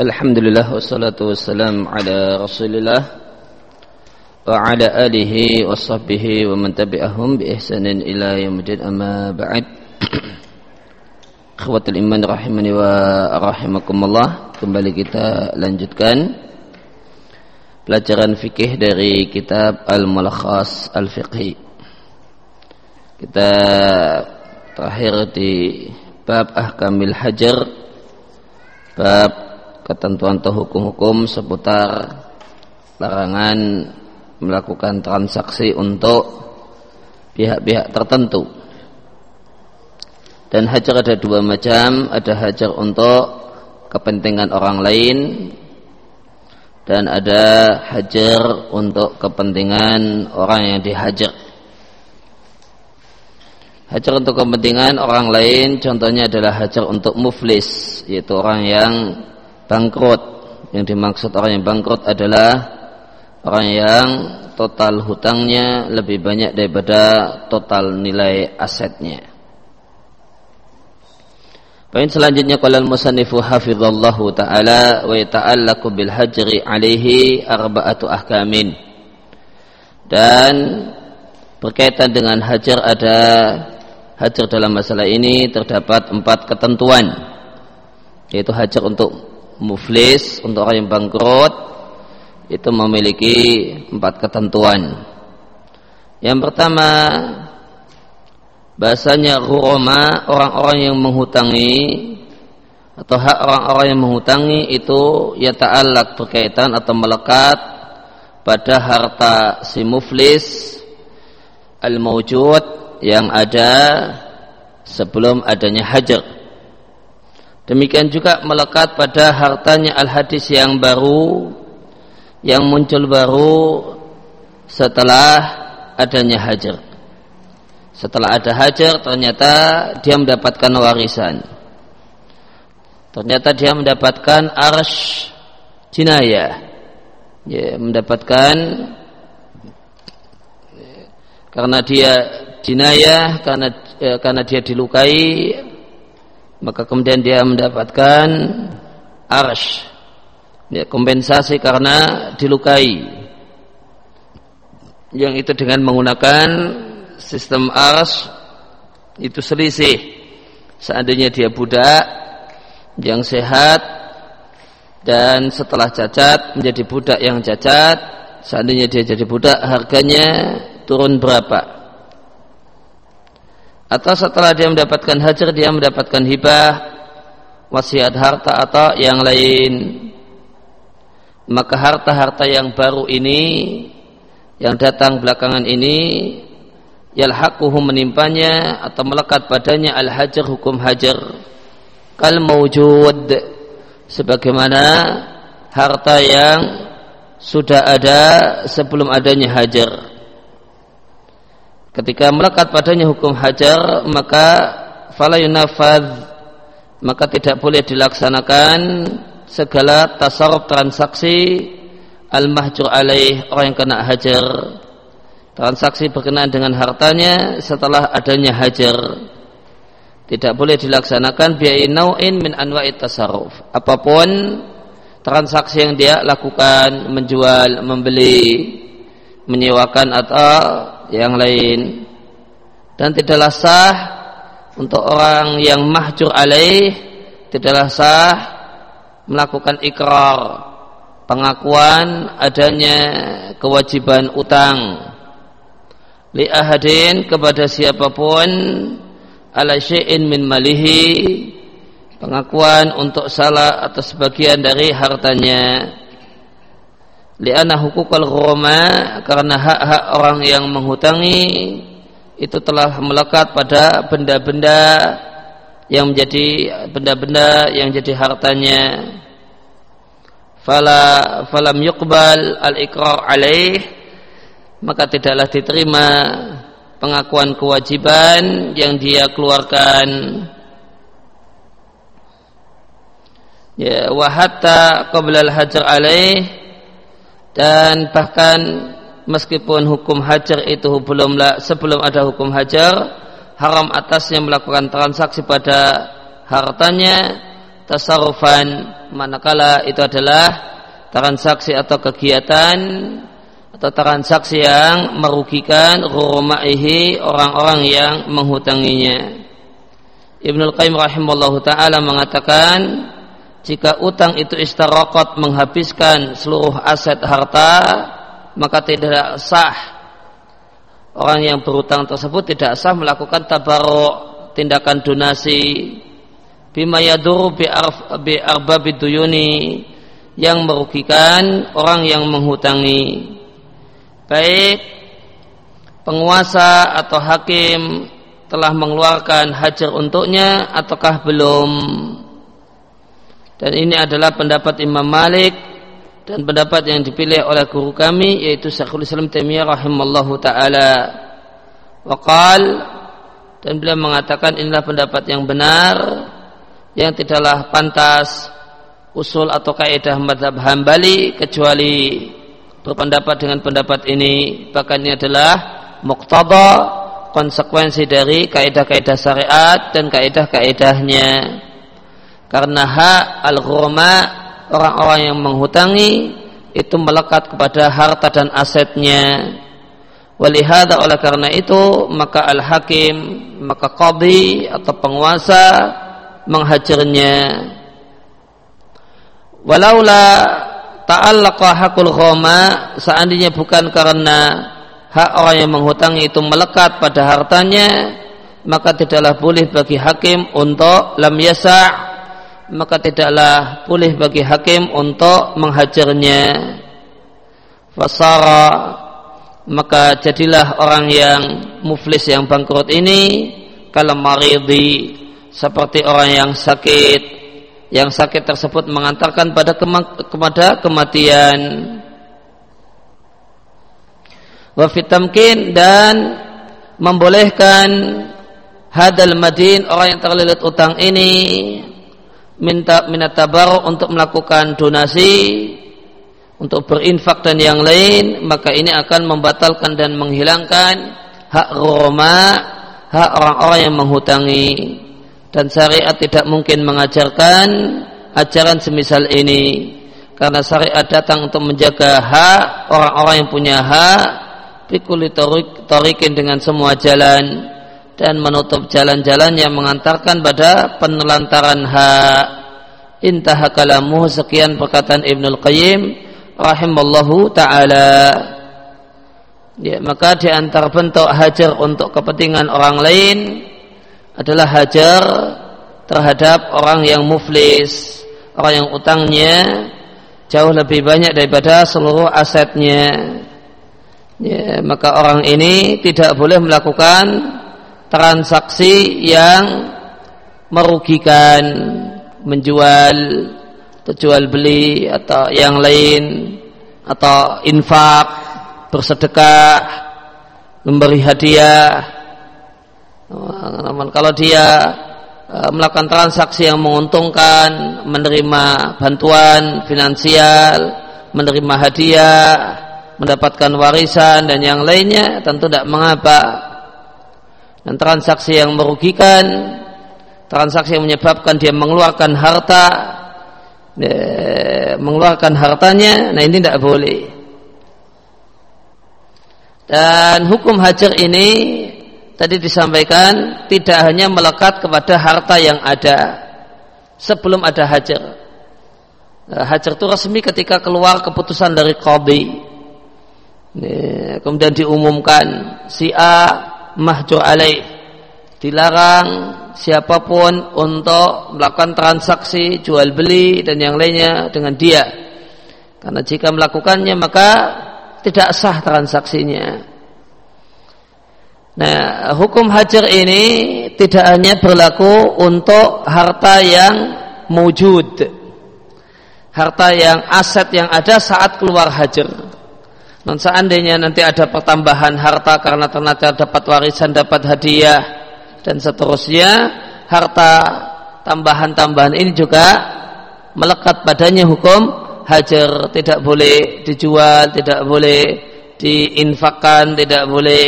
Alhamdulillah wassalatu wassalam ala Rasulillah wa ala alihi wa sahbihi wa man tabi'ahum bi ihsanin ila yaumil amma ba'd. Akhwatul iman rahimani wa rahimakumullah. Kembali kita lanjutkan pelajaran fikih dari kitab Al-Mulakhas Al-Fiqhi. Kita terakhir di bab ahkamil hajar bab ketentuan atau hukum-hukum seputar larangan melakukan transaksi untuk pihak-pihak tertentu. Dan hajar ada dua macam, ada hajar untuk kepentingan orang lain dan ada hajar untuk kepentingan orang yang dihajar. Hajar untuk kepentingan orang lain contohnya adalah hajar untuk muflis, yaitu orang yang bangkrut. Yang dimaksud orang yang bangkrut adalah orang yang total hutangnya lebih banyak daripada total nilai asetnya. Poin selanjutnya qala al-musannifu hafizallahu taala wa yata'allaqu bil hajri alaihi arba'atu ahkamin. Dan berkaitan dengan hajar ada hajar dalam masalah ini terdapat empat ketentuan yaitu hajar untuk muflis untuk orang yang bangkrut itu memiliki empat ketentuan. Yang pertama bahasanya ruroma orang-orang yang menghutangi atau hak orang-orang yang menghutangi itu ya ta'allak berkaitan atau melekat pada harta si muflis al-mawjud yang ada sebelum adanya hajar Demikian juga melekat pada hartanya al-hadis yang baru yang muncul baru setelah adanya hajar. Setelah ada hajar ternyata dia mendapatkan warisan. Ternyata dia mendapatkan arsh jinayah. Ya, mendapatkan karena dia jinayah karena ya, karena dia dilukai maka kemudian dia mendapatkan arsh. Ya, kompensasi karena dilukai. Yang itu dengan menggunakan sistem arsh itu selisih. Seandainya dia budak yang sehat dan setelah cacat menjadi budak yang cacat seandainya dia jadi budak harganya turun berapa atau setelah dia mendapatkan hajar dia mendapatkan hibah wasiat harta atau yang lain. Maka harta-harta yang baru ini yang datang belakangan ini yalhaquhu menimpanya atau melekat padanya al-hajar hukum hajar. Kal mawjud sebagaimana harta yang sudah ada sebelum adanya hajar ketika melekat padanya hukum hajar maka fala maka tidak boleh dilaksanakan segala tasarruf transaksi al-mahjur alaih orang yang kena hajar. Transaksi berkenaan dengan hartanya setelah adanya hajar. Tidak boleh dilaksanakan biaya nau'in min anwa'i tasarruf. Apa pun transaksi yang dia lakukan menjual membeli menyewakan atau yang lain. Dan tidaklah sah untuk orang yang mahjur alaih tidaklah sah melakukan ikrar pengakuan adanya kewajiban utang. Li ahadin kepada siapa pun ala syai'in min malihi pengakuan untuk salah atau sebagian dari hartanya li'anna hukukal ghurama karena hak-hak orang yang menghutangi itu telah melekat pada benda-benda yang menjadi benda-benda yang jadi hartanya. Fala falam yuqbal al-iqrar alaih maka tidaklah diterima pengakuan kewajiban yang dia keluarkan. Ya wa hatta qabla al-hajar alaih dan bahkan meskipun hukum hajar itu belum sebelum ada hukum hajar haram atasnya melakukan transaksi pada hartanya tasarufan manakala itu adalah transaksi atau kegiatan atau transaksi yang merugikan ghurmaihi orang-orang yang menghutanginya. Ibnu Qayyim rahimallahu taala mengatakan jika utang itu istarokot menghabiskan seluruh aset harta maka tidak sah. Orang yang berutang tersebut tidak sah melakukan tabarok tindakan donasi. Bima yaduru bi, duyuni yang merugikan orang yang menghutangi. Baik penguasa atau hakim telah mengeluarkan hajar untuknya ataukah belum dan ini adalah pendapat Imam Malik dan pendapat yang dipilih oleh guru kami yaitu Syekhul Islam Taimiyah rahimallahu taala. Waqal dan beliau mengatakan inilah pendapat yang benar yang tidaklah pantas usul atau kaidah madhab hambali kecuali berpendapat dengan pendapat ini. Bahkan ini adalah muktada konsekuensi dari kaidah-kaidah syariat dan kaidah-kaidahnya karena hak al-ghurma orang-orang yang menghutangi itu melekat kepada harta dan asetnya. Walihada oleh karena itu maka al-hakim maka qadi atau penguasa menghajarnya walaula ta'allaqa hakul ghoma seandainya bukan karena hak orang yang menghutangi itu melekat pada hartanya maka tidaklah boleh bagi hakim untuk lam yasa maka tidaklah boleh bagi hakim untuk menghajarnya. Fasara maka jadilah orang yang muflis yang bangkrut ini kalau maridi seperti orang yang sakit. Yang sakit tersebut mengantarkan pada kepada kematian. Wafitamkin dan membolehkan hadal madin orang yang terlilit utang ini minta minat untuk melakukan donasi untuk berinfak dan yang lain maka ini akan membatalkan dan menghilangkan hak roma hak orang-orang yang menghutangi. Dan syariat tidak mungkin mengajarkan ajaran semisal ini karena syariat datang untuk menjaga hak orang-orang yang punya hak pikuli torikin dengan semua jalan dan menutup jalan-jalan yang mengantarkan pada penelantaran hak intaha kalamu sekian perkataan Ibnul Qayyim rahimallahu taala ya maka di antara bentuk hajar untuk kepentingan orang lain adalah hajar terhadap orang yang muflis, orang yang utangnya jauh lebih banyak daripada seluruh asetnya. Ya, maka orang ini tidak boleh melakukan transaksi yang merugikan, menjual atau jual beli atau yang lain atau infak, bersedekah, memberi hadiah kalau dia e, melakukan transaksi yang menguntungkan, menerima bantuan finansial, menerima hadiah, mendapatkan warisan dan yang lainnya tentu tidak mengapa. Dan transaksi yang merugikan, transaksi yang menyebabkan dia mengeluarkan harta, mengeluarkan hartanya, nah ini tidak boleh. Dan hukum hajar ini tadi disampaikan tidak hanya melekat kepada harta yang ada sebelum ada hajar. Eh, hajar itu resmi ketika keluar keputusan dari qadhi. Kemudian diumumkan si A mahjur alaih dilarang siapa pun untuk melakukan transaksi jual beli dan yang lainnya dengan dia. Karena jika melakukannya maka tidak sah transaksinya. Nah, hukum hajar ini tidak hanya berlaku untuk harta yang mewujud. Harta yang aset yang ada saat keluar hajar. Non seandainya nanti ada pertambahan harta karena ternyata dapat warisan, dapat hadiah dan seterusnya, harta tambahan-tambahan ini juga melekat padanya hukum hajar, tidak boleh dijual, tidak boleh diinfakkan, tidak boleh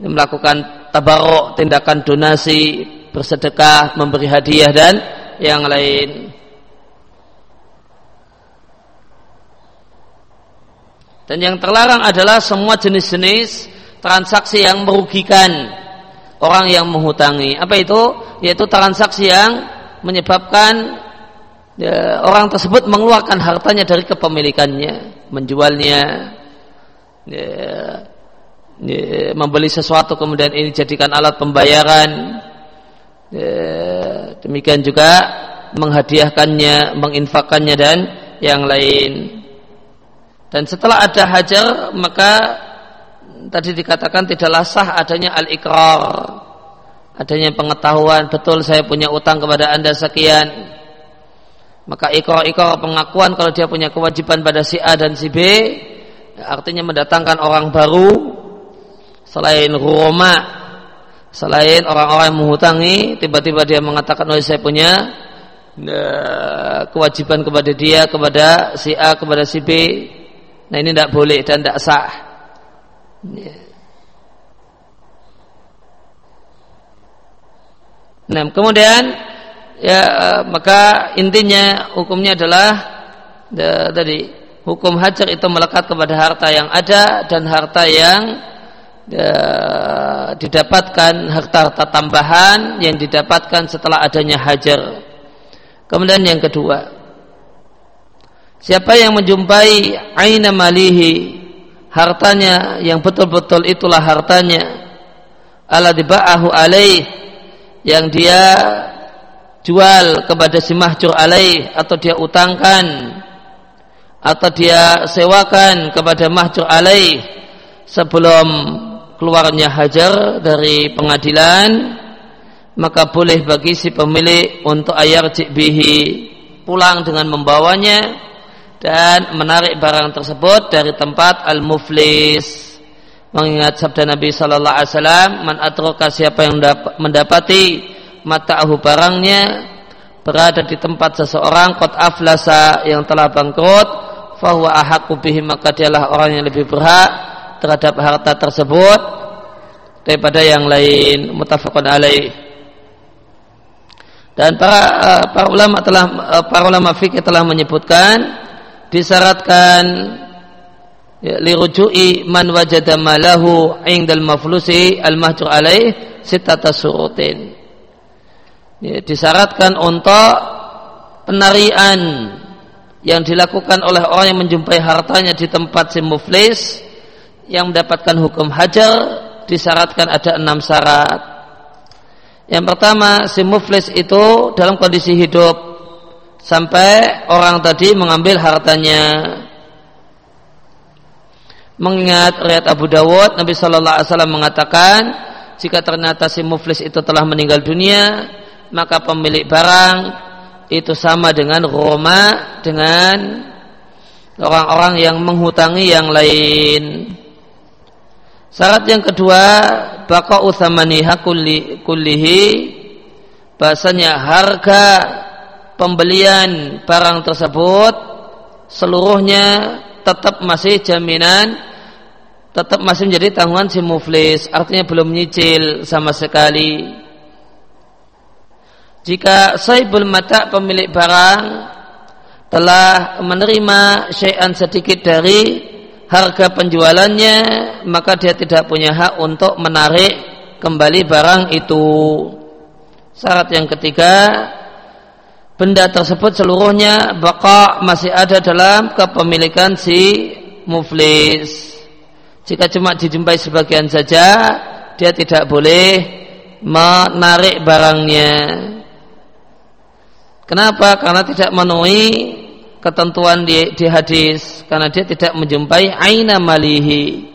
melakukan tabarok, tindakan donasi, bersedekah, memberi hadiah dan yang lain. Dan yang terlarang adalah semua jenis-jenis transaksi yang merugikan orang yang menghutangi. Apa itu? Yaitu transaksi yang menyebabkan ya, orang tersebut mengeluarkan hartanya dari kepemilikannya, menjualnya, ya, ya, membeli sesuatu kemudian ini jadikan alat pembayaran. Ya, demikian juga menghadiahkannya, menginfakannya dan yang lain. Dan setelah ada hajar maka tadi dikatakan tidaklah sah adanya al-ikrar. Adanya pengetahuan betul saya punya utang kepada Anda sekian. Maka ikrar-ikrar pengakuan kalau dia punya kewajiban pada si A dan si B artinya mendatangkan orang baru selain Roma selain orang-orang yang menghutangi tiba-tiba dia mengatakan oh saya punya uh, kewajiban kepada dia kepada si A kepada si B Nah ini tidak boleh dan tidak sah. Nah kemudian ya maka intinya hukumnya adalah ya, tadi hukum hajar itu melekat kepada harta yang ada dan harta yang ya, didapatkan harta-harta tambahan yang didapatkan setelah adanya hajar. Kemudian yang kedua, Siapa yang menjumpai aina malihi hartanya yang betul-betul itulah hartanya. Ala diba'ahu alaih yang dia jual kepada si mahjur alaih atau dia utangkan atau dia sewakan kepada mahjur alaih sebelum keluarnya hajar dari pengadilan maka boleh bagi si pemilik untuk ayar bihi pulang dengan membawanya dan menarik barang tersebut dari tempat al-muflis. Mengingat sabda Nabi sallallahu alaihi wasallam man atroka siapa yang mendapati mata'ahu barangnya berada di tempat seseorang kot aflasa yang telah bangkrut fahuwa ahaku bihi maka dialah orang yang lebih berhak terhadap harta tersebut daripada yang lain. Mutafakun alaih. Dan para eh, para ulama telah eh, para ulama fikih telah menyebutkan disyaratkan ya, lirujui man wajada malahu indal maflusi al mahjur alaih sitata surutin. Ya, disyaratkan untuk penarian yang dilakukan oleh orang yang menjumpai hartanya di tempat si muflis yang mendapatkan hukum hajar disyaratkan ada enam syarat. Yang pertama si muflis itu dalam kondisi hidup sampai orang tadi mengambil hartanya. Mengingat riwayat Abu Dawud, Nabi Shallallahu Alaihi Wasallam mengatakan, jika ternyata si muflis itu telah meninggal dunia, maka pemilik barang itu sama dengan Roma dengan orang-orang yang menghutangi yang lain. Syarat yang kedua, baka uthamaniha kullihi, bahasanya harga pembelian barang tersebut seluruhnya tetap masih jaminan tetap masih menjadi tanggungan si muflis artinya belum nyicil sama sekali. Jika saibul mata pemilik barang telah menerima syai'an sedikit dari harga penjualannya maka dia tidak punya hak untuk menarik kembali barang itu. Syarat yang ketiga benda tersebut seluruhnya baka masih ada dalam kepemilikan si muflis. Jika cuma dijumpai sebagian saja, dia tidak boleh menarik barangnya. Kenapa? Karena tidak memenuhi ketentuan di, di hadis. Karena dia tidak menjumpai aina malihi.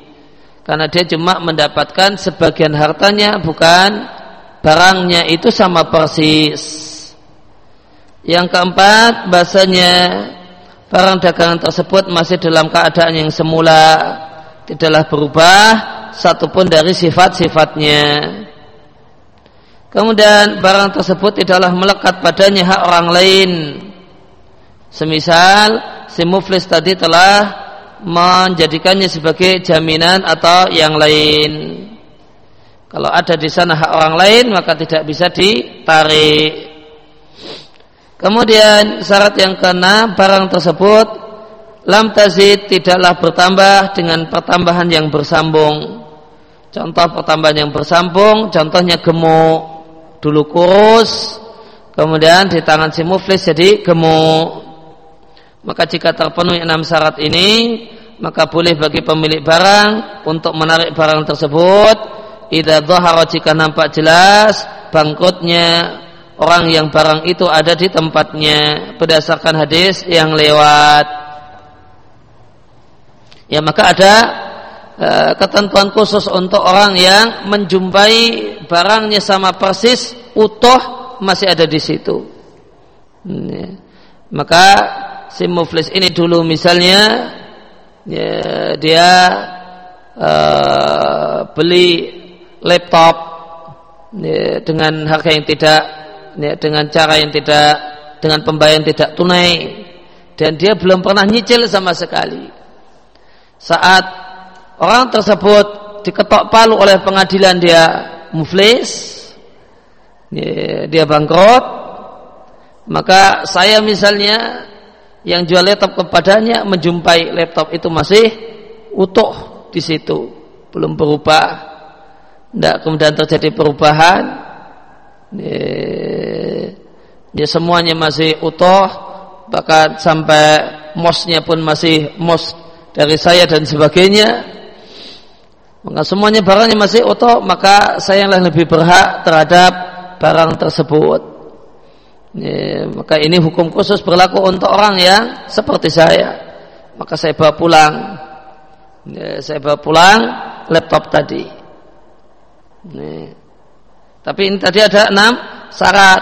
Karena dia cuma mendapatkan sebagian hartanya, bukan barangnya itu sama persis. Yang keempat, bahasanya barang dagangan tersebut masih dalam keadaan yang semula, tidaklah berubah satupun dari sifat-sifatnya. Kemudian barang tersebut tidaklah melekat padanya hak orang lain. Semisal si muflis tadi telah menjadikannya sebagai jaminan atau yang lain. Kalau ada di sana hak orang lain maka tidak bisa ditarik. Kemudian syarat yang keenam barang tersebut lam tazid tidaklah bertambah dengan pertambahan yang bersambung. Contoh pertambahan yang bersambung, contohnya gemuk, dulu kurus, kemudian di tangan si muflis jadi gemuk. Maka jika terpenuhi enam syarat ini, maka boleh bagi pemilik barang untuk menarik barang tersebut. Idza dhahara jika nampak jelas bangkrutnya orang yang barang itu ada di tempatnya berdasarkan hadis yang lewat. Ya maka ada e, ketentuan khusus untuk orang yang menjumpai barangnya sama persis utuh masih ada di situ. Hmm, ya. Maka si muflis ini dulu misalnya ya, dia e, beli laptop ya, dengan harga yang tidak ya, dengan cara yang tidak dengan pembayaran tidak tunai. Dan dia belum pernah nyicil sama sekali. Saat orang tersebut diketok palu oleh pengadilan dia muflis dia bangkrut. Maka saya misalnya yang jual laptop kepadanya menjumpai laptop itu masih utuh di situ belum berubah. Tidak kemudian terjadi perubahan ya, semuanya masih utuh bahkan sampai mosnya pun masih mos dari saya dan sebagainya. Maka semuanya barangnya masih utuh maka saya yang lebih berhak terhadap barang tersebut. Ya, maka ini hukum khusus berlaku untuk orang yang seperti saya. Maka saya bawa pulang. Ya, saya bawa pulang laptop tadi. Ya. Tapi ini tadi ada enam syarat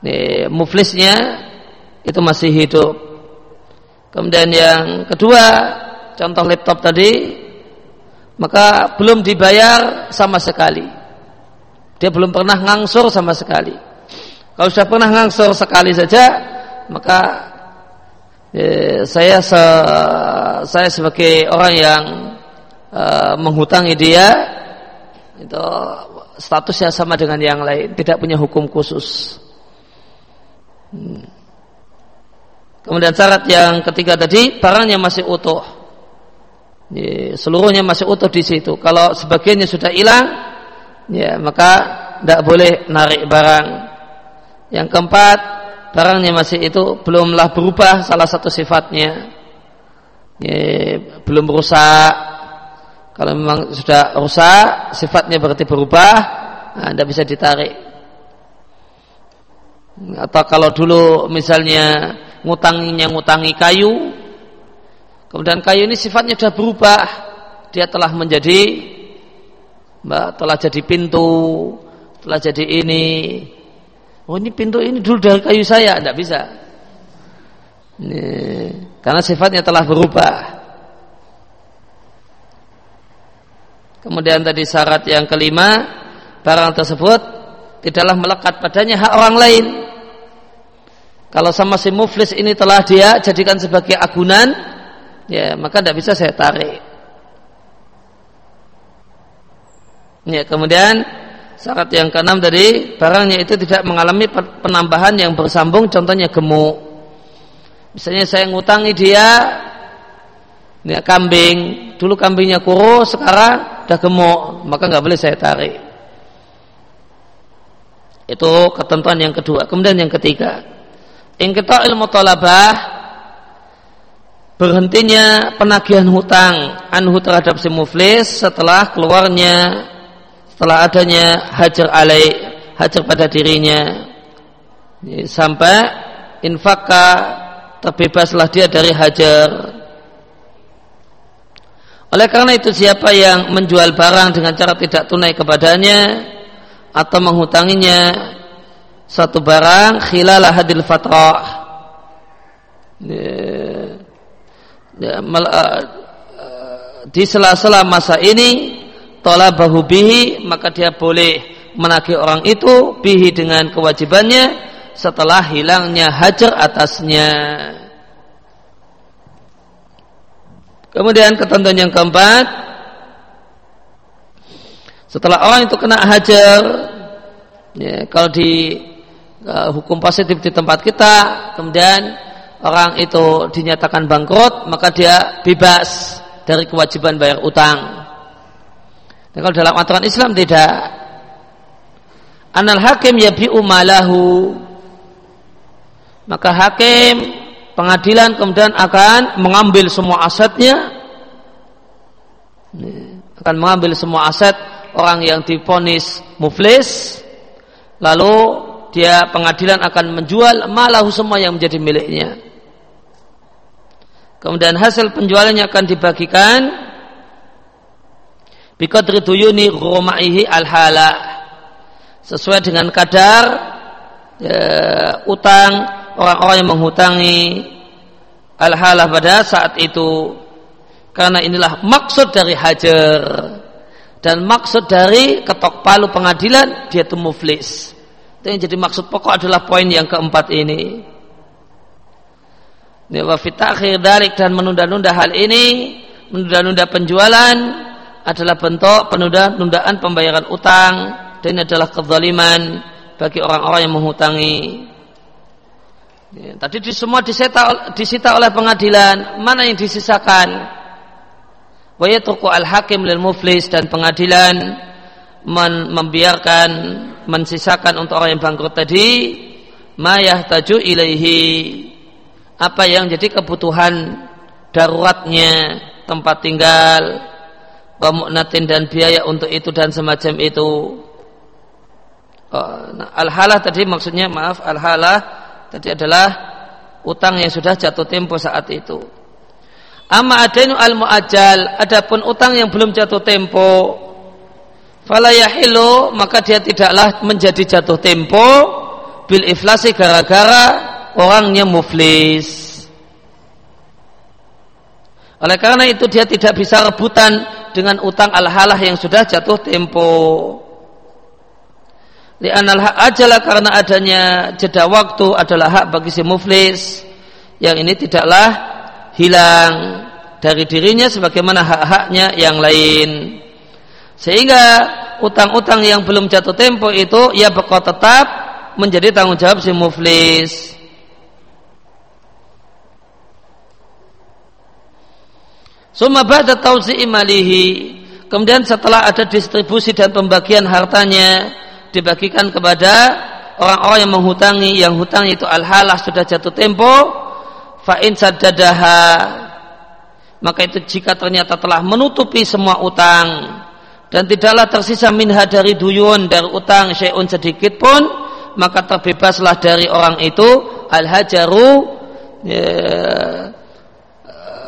ya, muflisnya itu masih hidup Kemudian yang kedua, contoh laptop tadi, maka belum dibayar sama sekali. Dia belum pernah ngangsur sama sekali. Kalau sudah pernah ngangsur sekali saja, maka eh, saya se, saya sebagai orang yang eh, menghutangi dia itu statusnya sama dengan yang lain, tidak punya hukum khusus. Hmm. Kemudian syarat yang ketiga tadi barangnya masih utuh. seluruhnya masih utuh di situ. Kalau sebagiannya sudah hilang, ya maka tidak boleh narik barang. Yang keempat, barangnya masih itu belumlah berubah salah satu sifatnya. Ya, belum rusak. Kalau memang sudah rusak, sifatnya berarti berubah, nah, tidak bisa ditarik. Atau kalau dulu misalnya ngutanginya ngutangi kayu kemudian kayu ini sifatnya sudah berubah dia telah menjadi mbak telah jadi pintu telah jadi ini. Oh ini pintu ini dulu dari kayu saya tidak bisa. Ini, karena sifatnya telah berubah kemudian tadi syarat yang kelima barang tersebut tidaklah melekat padanya hak orang lain kalau sama si muflis ini telah dia jadikan sebagai agunan, ya maka tidak bisa saya tarik. Ya, kemudian syarat yang keenam tadi barangnya itu tidak mengalami penambahan yang bersambung, contohnya gemuk. Misalnya saya ngutangi dia ya, kambing, dulu kambingnya kurus, sekarang sudah gemuk, maka nggak boleh saya tarik. Itu ketentuan yang kedua. Kemudian yang ketiga, ilmu talabah berhentinya penagihan hutang anhu terhadap si muflis setelah keluarnya setelah adanya hajar alai hajar pada dirinya sampai infaka terbebaslah dia dari hajar oleh karena itu siapa yang menjual barang dengan cara tidak tunai kepadanya atau menghutanginya satu barang khilalah hadil fatrah ya, ya, uh, di sela-sela masa ini talabahu bihi maka dia boleh menagih orang itu bihi dengan kewajibannya setelah hilangnya hajar atasnya kemudian ketentuan yang keempat setelah orang itu kena hajar ya, kalau di uh, hukum positif di tempat kita, kemudian orang itu dinyatakan bangkrut maka dia bebas dari kewajiban bayar utang. Dan kalau dalam aturan Islam tidak. Anal hakim yabi'u malahu. Maka hakim pengadilan kemudian akan mengambil semua asetnya. Akan mengambil semua aset orang yang diponis muflis. Lalu dia pengadilan akan menjual malahu semua yang menjadi miliknya. Kemudian hasil penjualannya akan dibagikan. Biqadri duyuni rumaihi al-hala. Sesuai dengan kadar ya, utang orang-orang yang menghutangi al-hala pada saat itu. Karena inilah maksud dari hajar. Dan maksud dari ketok palu pengadilan dia itu muflis. Itu yang jadi maksud pokok adalah poin yang keempat ini. Wa fitakhir dalik dan menunda-nunda hal ini, menunda-nunda penjualan adalah bentuk penunda-nundaan pembayaran utang. Dan ini adalah kezaliman bagi orang-orang yang menghutangi. Ya, tadi di semua disita, disita oleh pengadilan, mana yang disisakan? Wa al-hakim lil muflis dan pengadilan membiarkan mensisakan untuk orang yang bangkrut tadi ma yahtaju ilaihi. Apa yang jadi kebutuhan daruratnya tempat tinggal pemunatin dan biaya untuk itu dan semacam itu. Oh, nah, al-halah tadi maksudnya maaf al-halah tadi adalah utang yang sudah jatuh tempo saat itu amma adainu al-muajjal adapun utang yang belum jatuh tempo fala yahilu maka dia tidaklah menjadi jatuh tempo bil iflasi gara-gara orangnya muflis. Oleh karena itu dia tidak bisa rebutan dengan utang al-halah yang sudah jatuh tempo. Li'anal hak ajalah karena adanya jeda waktu adalah hak bagi si muflis yang ini tidaklah hilang dari dirinya sebagaimana hak-haknya yang lain. Sehingga utang-utang yang belum jatuh tempo itu ia bakal tetap menjadi tanggung jawab si muflis. Suma ba'da tauzi'i malihi. Kemudian setelah ada distribusi dan pembagian hartanya dibagikan kepada orang-orang yang menghutangi, yang hutang itu al-halah sudah jatuh tempo, fa'in sadadaha. Maka itu jika ternyata telah menutupi semua utang dan tidaklah tersisa minha dari duyun dari utang syai'un sedikit pun, maka terbebaslah dari orang itu al-hajaru ya,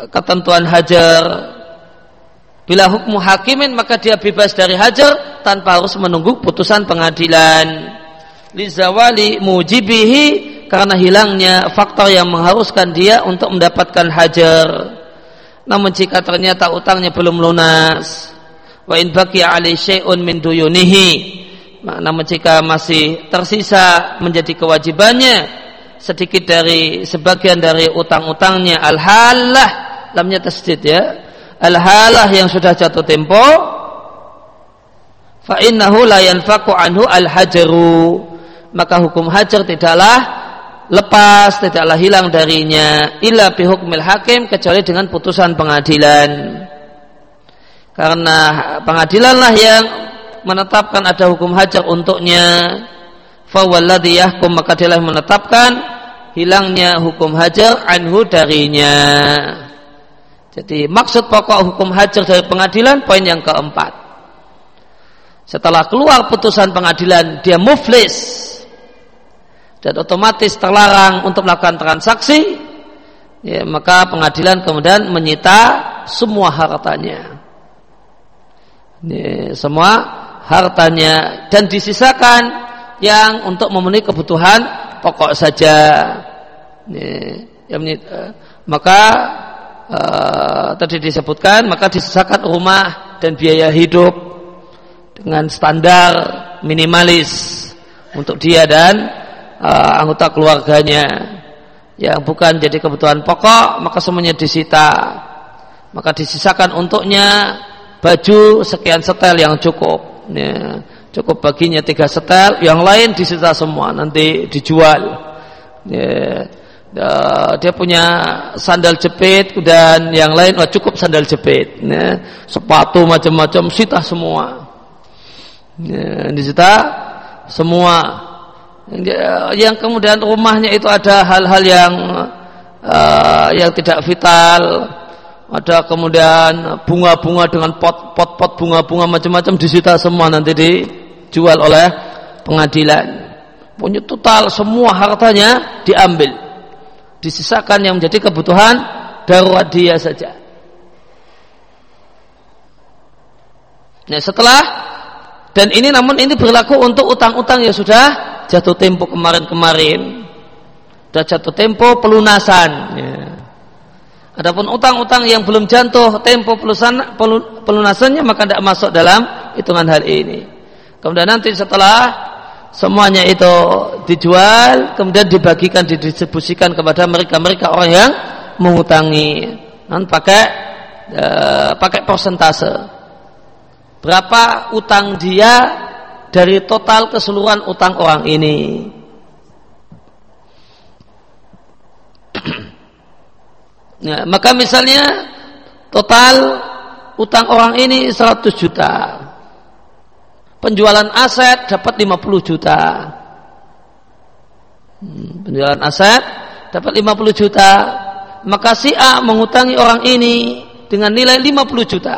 ketentuan hajar bila hukum hakimin maka dia bebas dari hajar tanpa harus menunggu putusan pengadilan. Lizawali mujibihi karena hilangnya faktor yang mengharuskan dia untuk mendapatkan hajar. Namun jika ternyata utangnya belum lunas wa in baqiya ali syai'un min duyunihi namun jika masih tersisa menjadi kewajibannya sedikit dari sebagian dari utang-utangnya al-halah lamnya tasdid ya al-halah yang sudah jatuh tempo fa innahu la yanfaqu anhu al-hajaru maka hukum hajar tidaklah lepas tidaklah hilang darinya illa bi hukmil hakim kecuali dengan putusan pengadilan. Karena pengadilanlah yang menetapkan ada hukum hajar untuknya. Fawalladhi yahkum maka dialah menetapkan hilangnya hukum hajar anhu darinya jadi maksud pokok hukum hajar dari pengadilan poin yang keempat. Setelah keluar putusan pengadilan dia muflis dan otomatis terlarang untuk melakukan transaksi. Ya, maka pengadilan kemudian menyita semua hartanya. Ya, semua hartanya dan disisakan yang untuk memenuhi kebutuhan pokok saja. Ya, maka uh, tadi disebutkan maka disisakan rumah dan biaya hidup dengan standar minimalis untuk dia dan uh, anggota keluarganya. Yang bukan jadi kebutuhan pokok maka semuanya disita. Maka disisakan untuknya baju sekian setel yang cukup. Ya cukup baginya tiga setel yang lain disita semua nanti dijual. Ya. Uh, dia punya sandal jepit dan yang lain oh, cukup sandal jepit ya. sepatu macam-macam sita semua. Ya, disita semua. Yang kemudian rumahnya itu ada hal-hal yang uh, yang tidak vital. Ada kemudian bunga-bunga dengan pot-pot bunga-bunga macam-macam disita semua nanti dijual oleh pengadilan. Punya total semua hartanya diambil disisakan yang menjadi kebutuhan darurat dia saja. Nah, setelah dan ini namun ini berlaku untuk utang-utang yang sudah jatuh tempo kemarin-kemarin. Sudah jatuh tempo pelunasan. Ya. Adapun utang-utang yang belum jatuh tempo pelunasan, pelunasannya maka tidak masuk dalam hitungan hal ini. Kemudian nanti setelah semuanya itu dijual kemudian dibagikan didistribusikan kepada mereka-mereka orang yang mengutangi. Dan pakai e, pakai persentase. Berapa utang dia dari total keseluruhan utang orang ini? Ya, maka misalnya total utang orang ini 100 juta penjualan aset dapat 50 juta. Hmm, penjualan aset dapat 50 juta. Maka si A mengutangi orang ini dengan nilai 50 juta.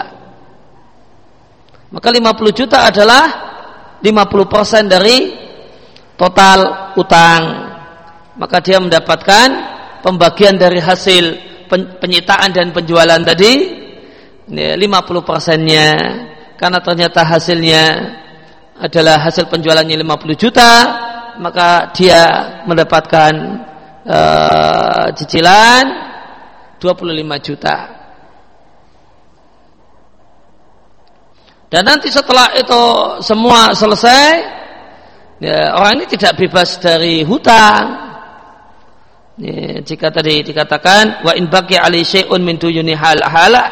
Maka 50 juta adalah 50% dari total utang. Maka dia mendapatkan pembagian dari hasil penyitaan dan penjualan tadi 50 persennya karena ternyata hasilnya adalah hasil penjualannya 50 juta maka dia mendapatkan uh, cicilan 25 juta. Dan nanti setelah itu semua selesai ya, orang ini tidak bebas dari hutang. Ya, jika tadi dikatakan wa in baqi ali min duyuni hal hala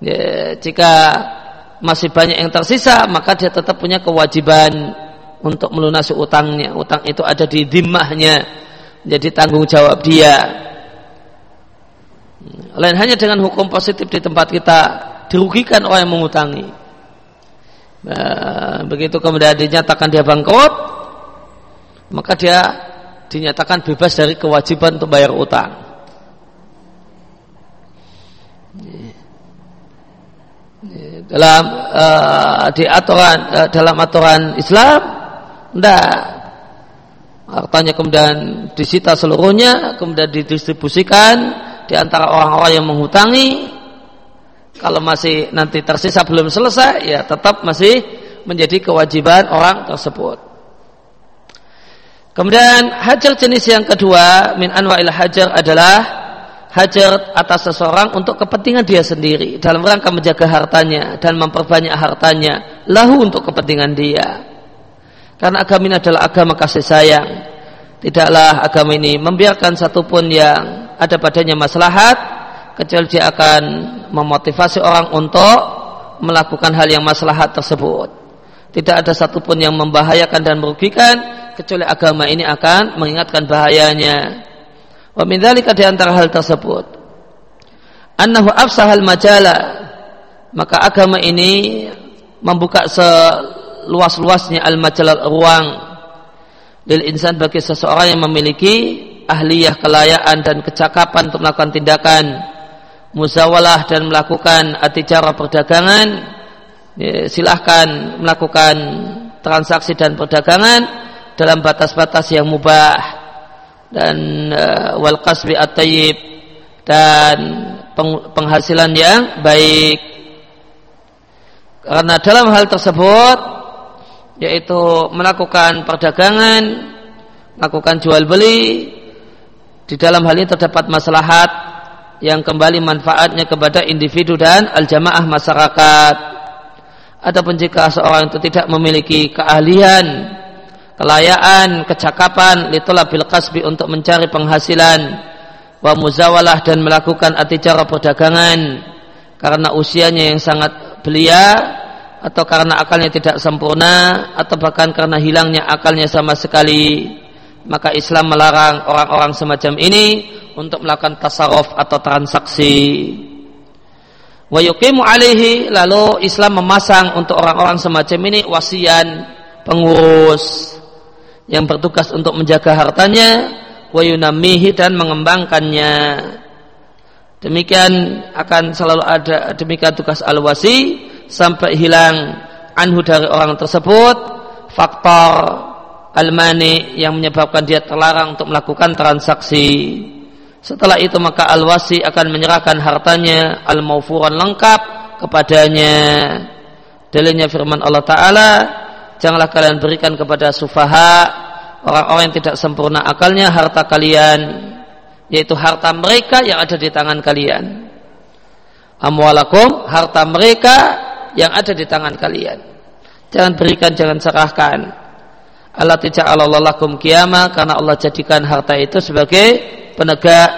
ya, jika masih banyak yang tersisa maka dia tetap punya kewajiban untuk melunasi utangnya. Utang itu ada di dimahnya jadi tanggung jawab dia. Lain hanya dengan hukum positif di tempat kita dirugikan orang yang mengutangi. Nah, begitu kemudian dinyatakan dia bangkrut maka dia dinyatakan bebas dari kewajiban untuk bayar utang dalam uh, di aturan uh, dalam aturan Islam tidak hartanya kemudian disita seluruhnya kemudian didistribusikan di antara orang-orang yang menghutangi. Kalau masih nanti tersisa belum selesai ya tetap masih menjadi kewajiban orang tersebut. Kemudian hajar jenis yang kedua min anwa'il hajar adalah hajar atas seseorang untuk kepentingan dia sendiri dalam rangka menjaga hartanya dan memperbanyak hartanya lahu untuk kepentingan dia. Karena agama ini adalah agama kasih sayang. Tidaklah agama ini membiarkan satupun yang ada padanya maslahat kecuali dia akan memotivasi orang untuk melakukan hal yang maslahat tersebut. Tidak ada satupun yang membahayakan dan merugikan kecuali agama ini akan mengingatkan bahayanya Wa min dzalika di antara hal tersebut. Annahu afsahal majala. Maka agama ini membuka seluas-luasnya al majalal ruang lil insan bagi seseorang yang memiliki ahliyah kelayaan dan kecakapan untuk melakukan tindakan muzawalah dan melakukan aticara perdagangan. Ya, silahkan melakukan transaksi dan perdagangan dalam batas-batas yang mubah dan uh, wal kasbi at dan penghasilan yang baik. Karena dalam hal tersebut yaitu melakukan perdagangan melakukan jual beli di dalam hal ini terdapat maslahat yang kembali manfaatnya kepada individu dan al-jamaah masyarakat. Ataupun jika seorang itu tidak memiliki keahlian kelayaan, kecakapan litolabil kasbi untuk mencari penghasilan. Wa muzawalah dan melakukan aticara perdagangan. Karena usianya yang sangat belia atau karena akalnya tidak sempurna atau bahkan karena hilangnya akalnya sama sekali. Maka Islam melarang orang-orang semacam ini untuk melakukan tasarruf atau transaksi. Wa yuqimu lalu Islam memasang untuk orang-orang semacam ini wasian pengurus yang bertugas untuk menjaga hartanya wa yunamihi dan mengembangkannya. Demikian akan selalu ada demikian tugas al-wasi sampai hilang anhu dari orang tersebut faktor al-mani yang menyebabkan dia terlarang untuk melakukan transaksi. Setelah itu maka al-wasi akan menyerahkan hartanya al-maufuran lengkap kepadanya. Dalilnya firman Allah Ta'ala, janganlah kalian berikan kepada sufaha, orang-orang yang tidak sempurna akalnya harta kalian, yaitu harta mereka yang ada di tangan kalian. Amwalakum, harta mereka yang ada di tangan kalian. Jangan berikan, jangan serahkan. Allah tidak Allah kiamah karena Allah jadikan harta itu sebagai penegak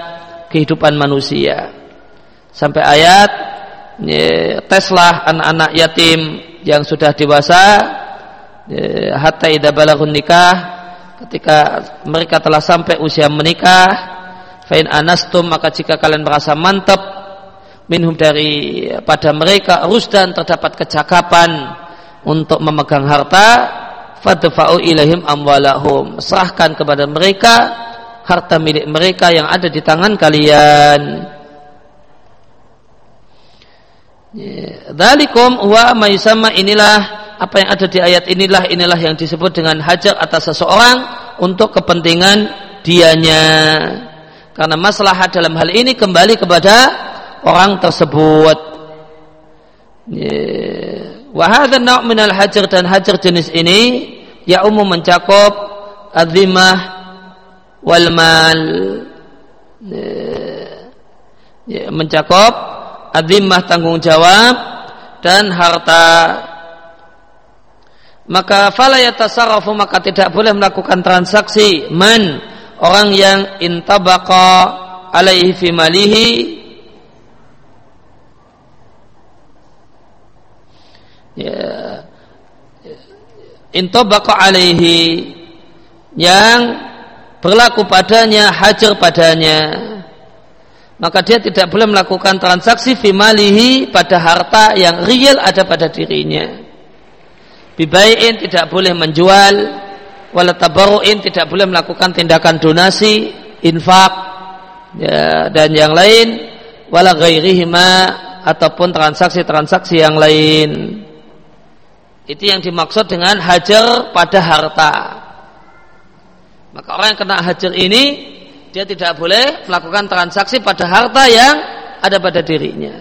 kehidupan manusia. Sampai ayat teslah anak-anak yatim yang sudah dewasa hatta idza balaghun nikah ketika mereka telah sampai usia menikah fain anastum maka jika kalian merasa mantap minhum dari pada mereka rusdan terdapat kecakapan untuk memegang harta fadfa'u ilaihim amwalahum serahkan kepada mereka harta milik mereka yang ada di tangan kalian. Ya, dalikum wa maisama inilah apa yang ada di ayat inilah inilah yang disebut dengan hajar atas seseorang untuk kepentingan dianya. Karena masalah dalam hal ini kembali kepada orang tersebut. Wahada naw minal hajar dan hajar jenis ini ya umum mencakup azimah wal mal mencakup adimah tanggung jawab dan harta maka fala yatasarrafu maka tidak boleh melakukan transaksi man orang yang intabaqa alaihi fi malihi. Ya. Intabaqa alaihi yang berlaku padanya hajar padanya. Maka dia tidak boleh melakukan transaksi fimalihi pada harta yang real ada pada dirinya bibayin tidak boleh menjual. Walatabaruin tidak boleh melakukan tindakan donasi infak ya, dan yang lain. Wala ghairihima ataupun transaksi-transaksi yang lain. Itu yang dimaksud dengan hajar pada harta. Maka orang yang kena hajar ini dia tidak boleh melakukan transaksi pada harta yang ada pada dirinya.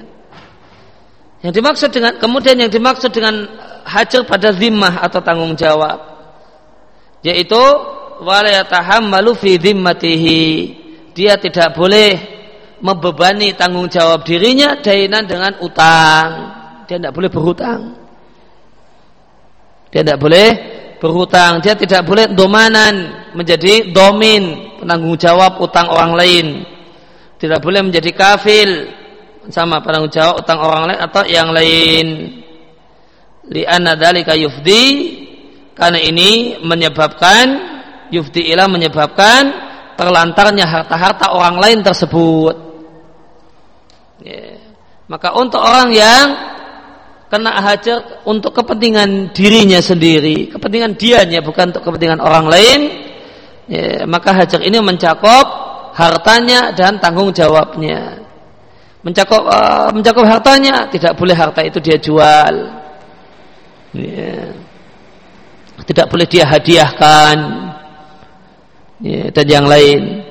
Yang dimaksud dengan kemudian yang dimaksud dengan hajar pada zimmah atau tanggung jawab yaitu walayatahammalu fi zimmatihi. Dia tidak boleh membebani tanggung jawab dirinya dainan dengan utang. Dia tidak boleh berhutang. Dia tidak boleh berhutang. Dia tidak boleh domanan menjadi domin penanggung jawab utang orang lain tidak boleh menjadi kafil sama penanggung jawab utang orang lain atau yang lain li'anna dzalika yufdi karena ini menyebabkan yufdi ila menyebabkan terlantarnya harta-harta orang lain tersebut. Ya. maka untuk orang yang kena hajat untuk kepentingan dirinya sendiri kepentingan dianya bukan untuk kepentingan orang lain ya, maka hajar ini mencakup hartanya dan tanggung jawabnya. Mencakup uh, mencakup hartanya tidak boleh harta itu dia jual ya. tidak boleh dia hadiahkan ya, dan yang lain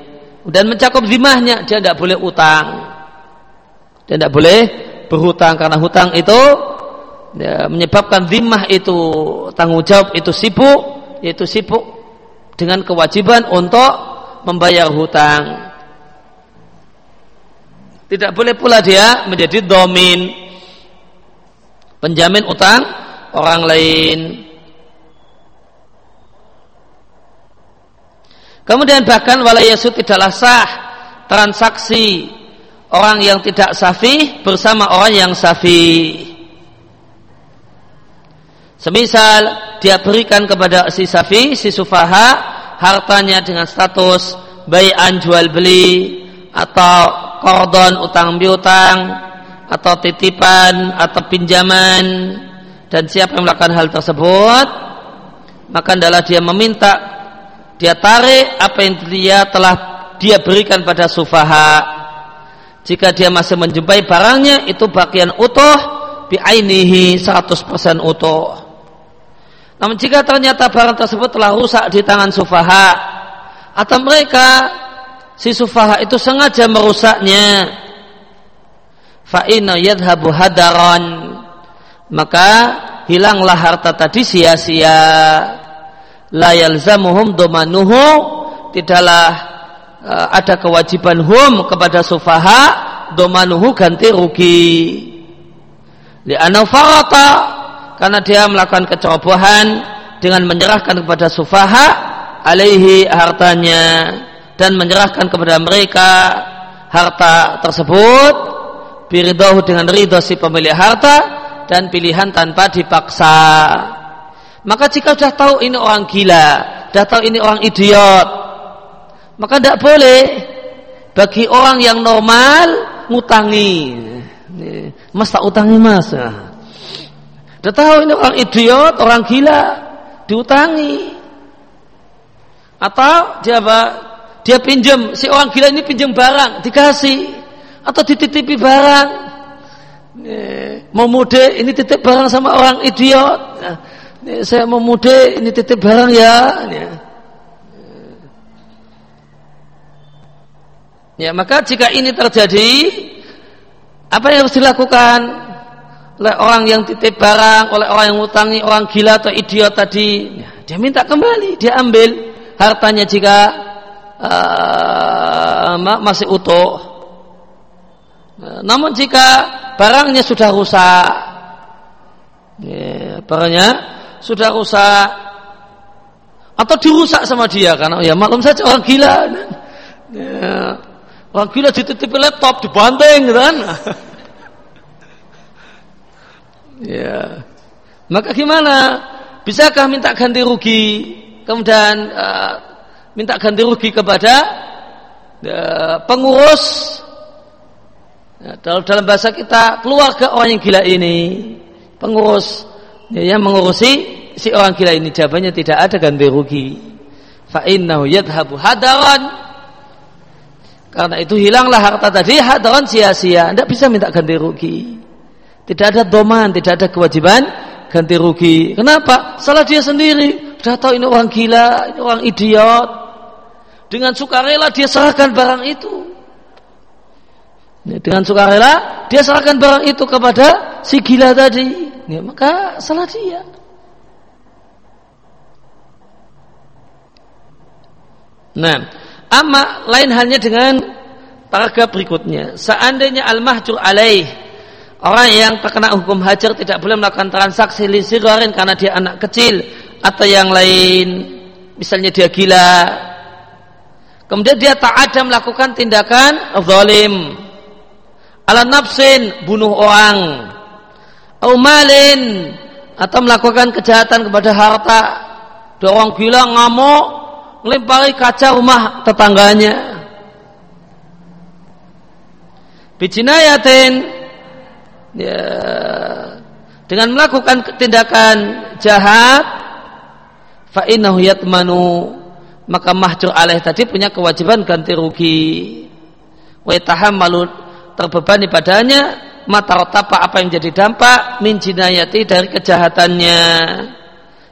dan mencakup zimahnya dia tidak boleh utang dia tidak boleh berhutang karena hutang itu ya, menyebabkan zimah itu tanggung jawab itu sibuk yaitu sibuk dengan kewajiban untuk membayar hutang. Tidak boleh pula dia menjadi domin penjamin utang orang lain. Kemudian bahkan walayasu tidaklah sah transaksi orang yang tidak safi bersama orang yang safi. Semisal dia berikan kepada si safi, si sufaha hartanya dengan status bayan jual beli atau kordon utang piutang atau titipan atau pinjaman dan siapa yang melakukan hal tersebut maka adalah dia meminta dia tarik apa yang dia telah dia berikan pada sufaha. Jika dia masih menjumpai barangnya itu bagian utuh bi'ainihi 100% utuh. Namun jika ternyata barang tersebut telah rusak di tangan sufaha atau mereka si sufaha itu sengaja merusaknya fa inna yadhabu hadaran maka hilanglah harta tadi sia-sia. La yalzamuhum domanuhu. Tidaklah uh, ada kewajiban hum kepada sufaha. Domanuhu ganti rugi. Li'anna farata. Karena dia melakukan kecerobohan dengan menyerahkan kepada sufaha alaihi hartanya dan menyerahkan kepada mereka harta tersebut. Biridahu dengan ridho si pemilik harta dan pilihan tanpa dipaksa. Maka jika sudah tahu ini orang gila, sudah tahu ini orang idiot, maka tidak boleh bagi orang yang normal ngutangi. Mas tak utangi mas. Sudah tahu ini orang idiot, orang gila, diutangi. Atau dia apa? Dia pinjam, si orang gila ini pinjam barang, dikasih atau dititipi barang mau mude ini titip barang sama orang idiot. Saya mau ini titip barang ya. Ya maka jika ini terjadi apa yang harus dilakukan? Oleh orang yang titip barang oleh orang yang ngutangi orang gila atau idiot tadi. Ya, dia minta kembali dia ambil hartanya jika uh, masih utuh namun jika barangnya sudah rusak, ya, barangnya sudah rusak atau dirusak sama dia karena ya maklum saja orang gila, ya, orang gila dititipi laptop dibanting gitu kan, ya maka gimana? Bisakah minta ganti rugi? Kemudian uh, minta ganti rugi kepada uh, pengurus Ya, dalam, bahasa kita keluarga orang yang gila ini pengurus ya, yang mengurusi si orang gila ini jawabannya tidak ada ganti rugi. Fa innahu hadaran karena itu hilanglah harta tadi hadaran sia-sia. Tidak bisa minta ganti rugi. Tidak ada doman, tidak ada kewajiban ganti rugi. Kenapa? Salah dia sendiri. Sudah tahu ini orang gila, ini orang idiot. Dengan sukarela dia serahkan barang itu. Dengan sukarela dia serahkan barang itu kepada si gila tadi. Ya, maka salah dia. Nah, ama lain halnya dengan paragraf berikutnya. Seandainya al-mahjur alaih orang yang terkena hukum hajar tidak boleh melakukan transaksi lisirin karena dia anak kecil atau yang lain, misalnya dia gila. Kemudian dia tak ada melakukan tindakan zalim ala nafsin bunuh orang. Au malin atau melakukan kejahatan kepada harta. Dua orang gila ngamuk melempari kaca rumah tetangganya. Bijinayatin ya dengan melakukan tindakan jahat fa innahu yatmanu maka mahjur alaih tadi punya kewajiban ganti rugi. Wa tahammalu terbebani padanya mata rotapa apa yang jadi dampak min jinayati dari kejahatannya.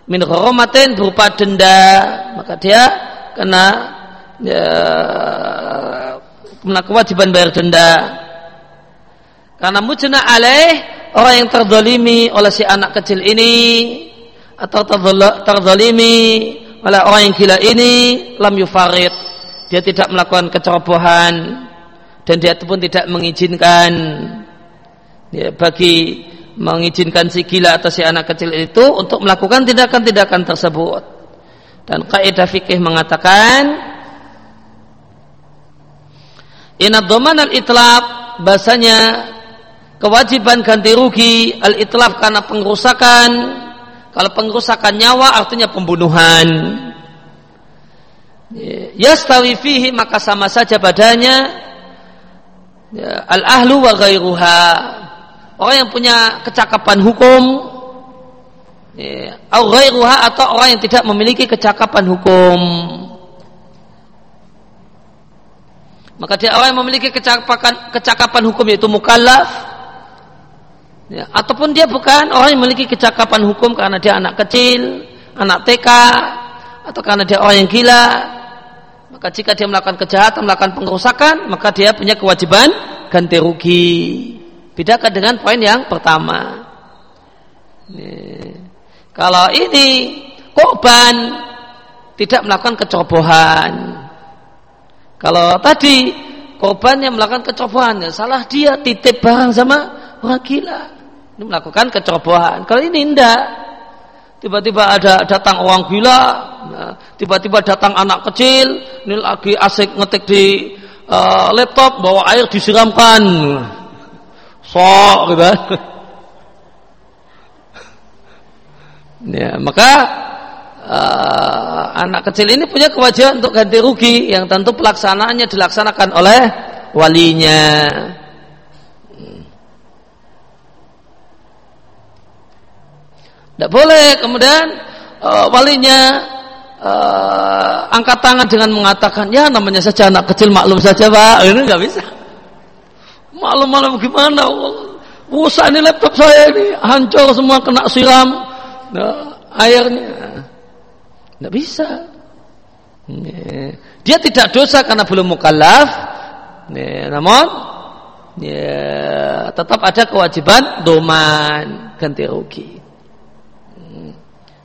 Min ghoromatin berupa denda. Maka dia kena ya, kena kewajiban bayar denda. Karena mujna alaih orang yang terdolimi oleh si anak kecil ini atau terdolimi oleh orang yang gila ini lam yufarid. Dia tidak melakukan kecerobohan dan dia pun tidak mengizinkan. Ya, bagi mengizinkan si gila atau si anak kecil itu untuk melakukan tindakan-tindakan tersebut. Dan kaidah fikih mengatakan inad al itlaf bahasanya kewajiban ganti rugi al itlaf karena pengerusakan kalau pengerusakan nyawa artinya pembunuhan. Yastawi fihi maka sama saja padanya ya, al ahlu wa ghairuha. Orang yang punya kecakapan hukum. Ya, atau orang yang tidak memiliki kecakapan hukum. Maka dia orang yang memiliki kecakapan, kecakapan hukum yaitu mukallaf. Ya, ataupun dia bukan orang yang memiliki kecakapan hukum karena dia anak kecil anak TK atau karena dia orang yang gila maka jika dia melakukan kejahatan, melakukan pengerusakan, maka dia punya kewajiban ganti rugi. Bedakan dengan poin yang pertama. Nih. Kalau ini korban tidak melakukan kecerobohan. Kalau tadi korban yang melakukan kecerobohan, ya salah dia titip barang sama orang gila. Ini melakukan kecerobohan. Kalau ini tidak, tiba-tiba ada datang orang gila, nah, tiba-tiba datang anak kecil, ini lagi asik ngetik di uh, laptop, bawa air disiramkan, sok gitu. ya, maka uh, anak kecil ini punya kewajiban untuk ganti rugi yang tentu pelaksanaannya dilaksanakan oleh walinya. Tidak boleh. Kemudian uh, walinya uh, angkat tangan dengan mengatakan ya namanya saja anak kecil maklum saja pak. Ini nggak bisa. Maklum maklum gimana rusak ini laptop saya ini hancur semua kena siram. Nah, airnya. Nggak bisa. Dia tidak dosa karena belum mukallaf. Namun tetap ada kewajiban doman ganti rugi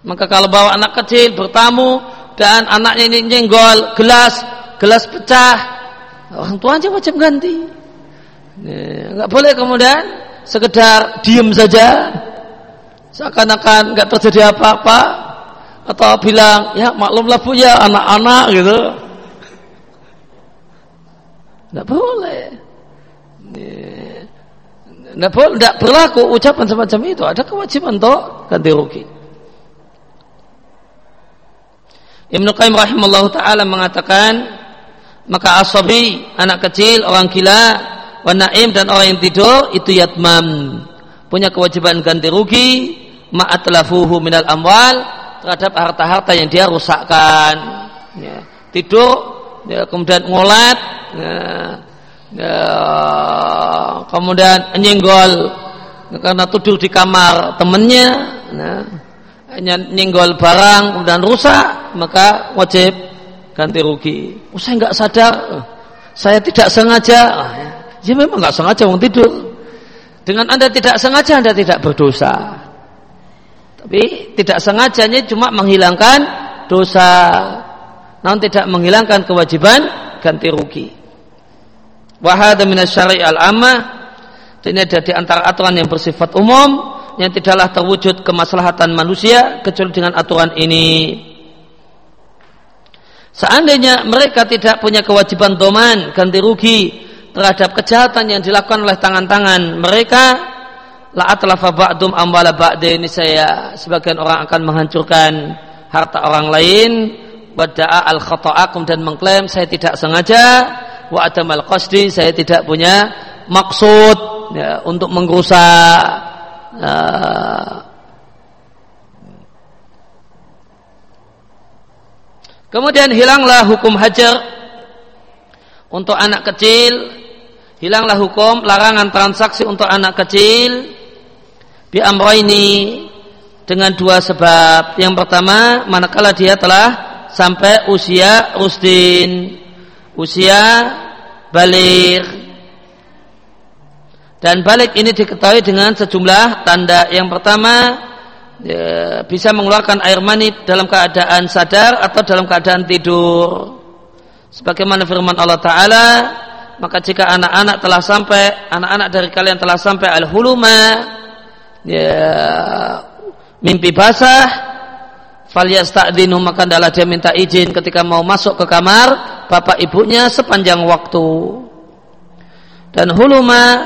maka kalau bawa anak kecil bertamu dan anaknya ini nyenggol gelas, gelas pecah, orang tua aja wajib ganti. Enggak boleh kemudian sekedar diem saja, seakan-akan nggak terjadi apa-apa, atau bilang ya maklumlah bu ya anak-anak gitu. Enggak boleh. Enggak boleh, enggak berlaku ucapan semacam itu. Ada kewajiban untuk ganti rugi. Ibnu Qayyim rahimahullah taala mengatakan maka asabi anak kecil orang gila wa naim dan orang yang tidur itu yatmam punya kewajiban ganti rugi ma'atlafuhu minal amwal terhadap harta-harta yang dia rusakkan ya. tidur ya, kemudian ngolat ya, ya, kemudian nyenggol karena tidur di kamar temennya nah, nyenggol barang kemudian rusak maka wajib ganti rugi. Oh, saya nggak sadar, saya tidak sengaja. Ah, ya. ya memang nggak sengaja mau tidur. Dengan anda tidak sengaja anda tidak berdosa. Tapi tidak sengajanya cuma menghilangkan dosa, namun tidak menghilangkan kewajiban ganti rugi. Wahada minas syari al-ammah ini ada di antara aturan yang bersifat umum yang tidaklah terwujud kemaslahatan manusia kecuali dengan aturan ini. Seandainya mereka tidak punya kewajiban doman ganti rugi terhadap kejahatan yang dilakukan oleh tangan-tangan mereka, la atlafa ba'dum ambala ba'de ini saya sebagian orang akan menghancurkan harta orang lain wada'a al khata'akum dan mengklaim saya tidak sengaja wa adamal qasdi saya tidak punya maksud ya, untuk mengrusak Ah. Kemudian hilanglah hukum hajar untuk anak kecil, hilanglah hukum larangan transaksi untuk anak kecil bi ini dengan dua sebab. Yang pertama, manakala dia telah sampai usia rusdin, usia balik dan balik ini diketahui dengan sejumlah tanda. Yang pertama, ya, bisa mengeluarkan air mani dalam keadaan sadar atau dalam keadaan tidur. Sebagaimana firman Allah Ta'ala, maka jika anak-anak telah sampai, anak-anak dari kalian telah sampai al-huluma, ya, mimpi basah, falyasta'dinu maka adalah dia minta izin ketika mau masuk ke kamar bapak ibunya sepanjang waktu. Dan huluma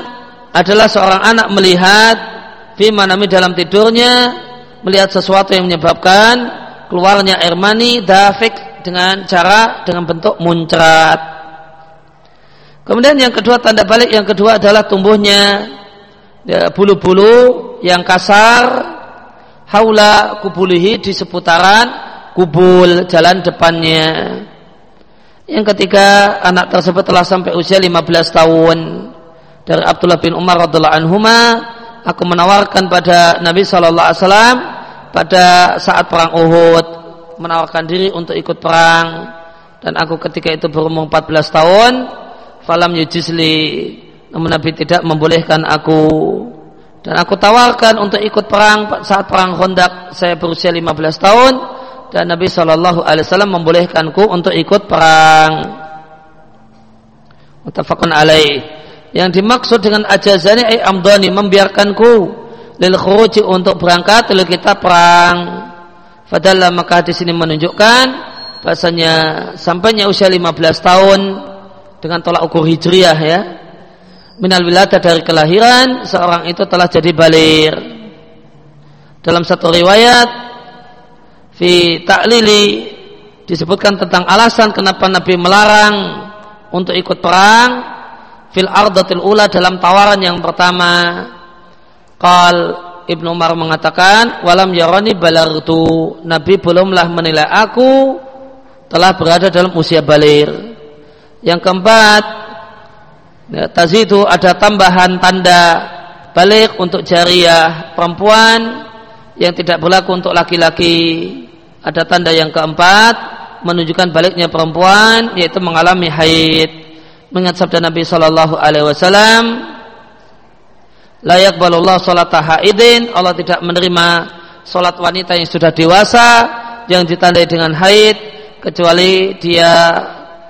adalah seorang anak melihat fi manami dalam tidurnya melihat sesuatu yang menyebabkan keluarnya air mani dafik dengan cara dengan bentuk muncrat. Kemudian yang kedua tanda balik yang kedua adalah tumbuhnya ya, bulu-bulu yang kasar haula kubulihi di seputaran kubul jalan depannya. Yang ketiga anak tersebut telah sampai usia 15 tahun dari Abdullah bin Umar radhiallahu anhuma aku menawarkan pada Nabi wasallam pada saat perang Uhud menawarkan diri untuk ikut perang dan aku ketika itu berumur 14 tahun falam yujizli namun Nabi tidak membolehkan aku dan aku tawarkan untuk ikut perang saat perang Khandaq saya berusia 15 tahun dan Nabi Shallallahu Alaihi Wasallam membolehkanku untuk ikut perang. Mutafakun alaih. Yang dimaksud dengan ajazani ay amdani membiarkanku lil khuruji untuk berangkat lalu kita perang. Fadalla maka di sini menunjukkan bahasanya sampainya usia 15 tahun dengan tolak ukur hijriah ya. Minal wiladah dari kelahiran seorang itu telah jadi balir. Dalam satu riwayat fi ta'lili disebutkan tentang alasan kenapa Nabi melarang untuk ikut perang. Fil ardatil ula dalam tawaran yang pertama qal Ibnu Umar mengatakan walam yarani balartu Nabi belumlah menilai aku telah berada dalam usia balir yang keempat Ya, tazidu ada tambahan tanda balik untuk jariah perempuan yang tidak berlaku untuk laki-laki. Ada tanda yang keempat menunjukkan baliknya perempuan yaitu mengalami haid. Mengingat sabda Nabi Shallallahu layak balullah salat haidin. Allah tidak menerima salat wanita yang sudah dewasa yang ditandai dengan haid kecuali dia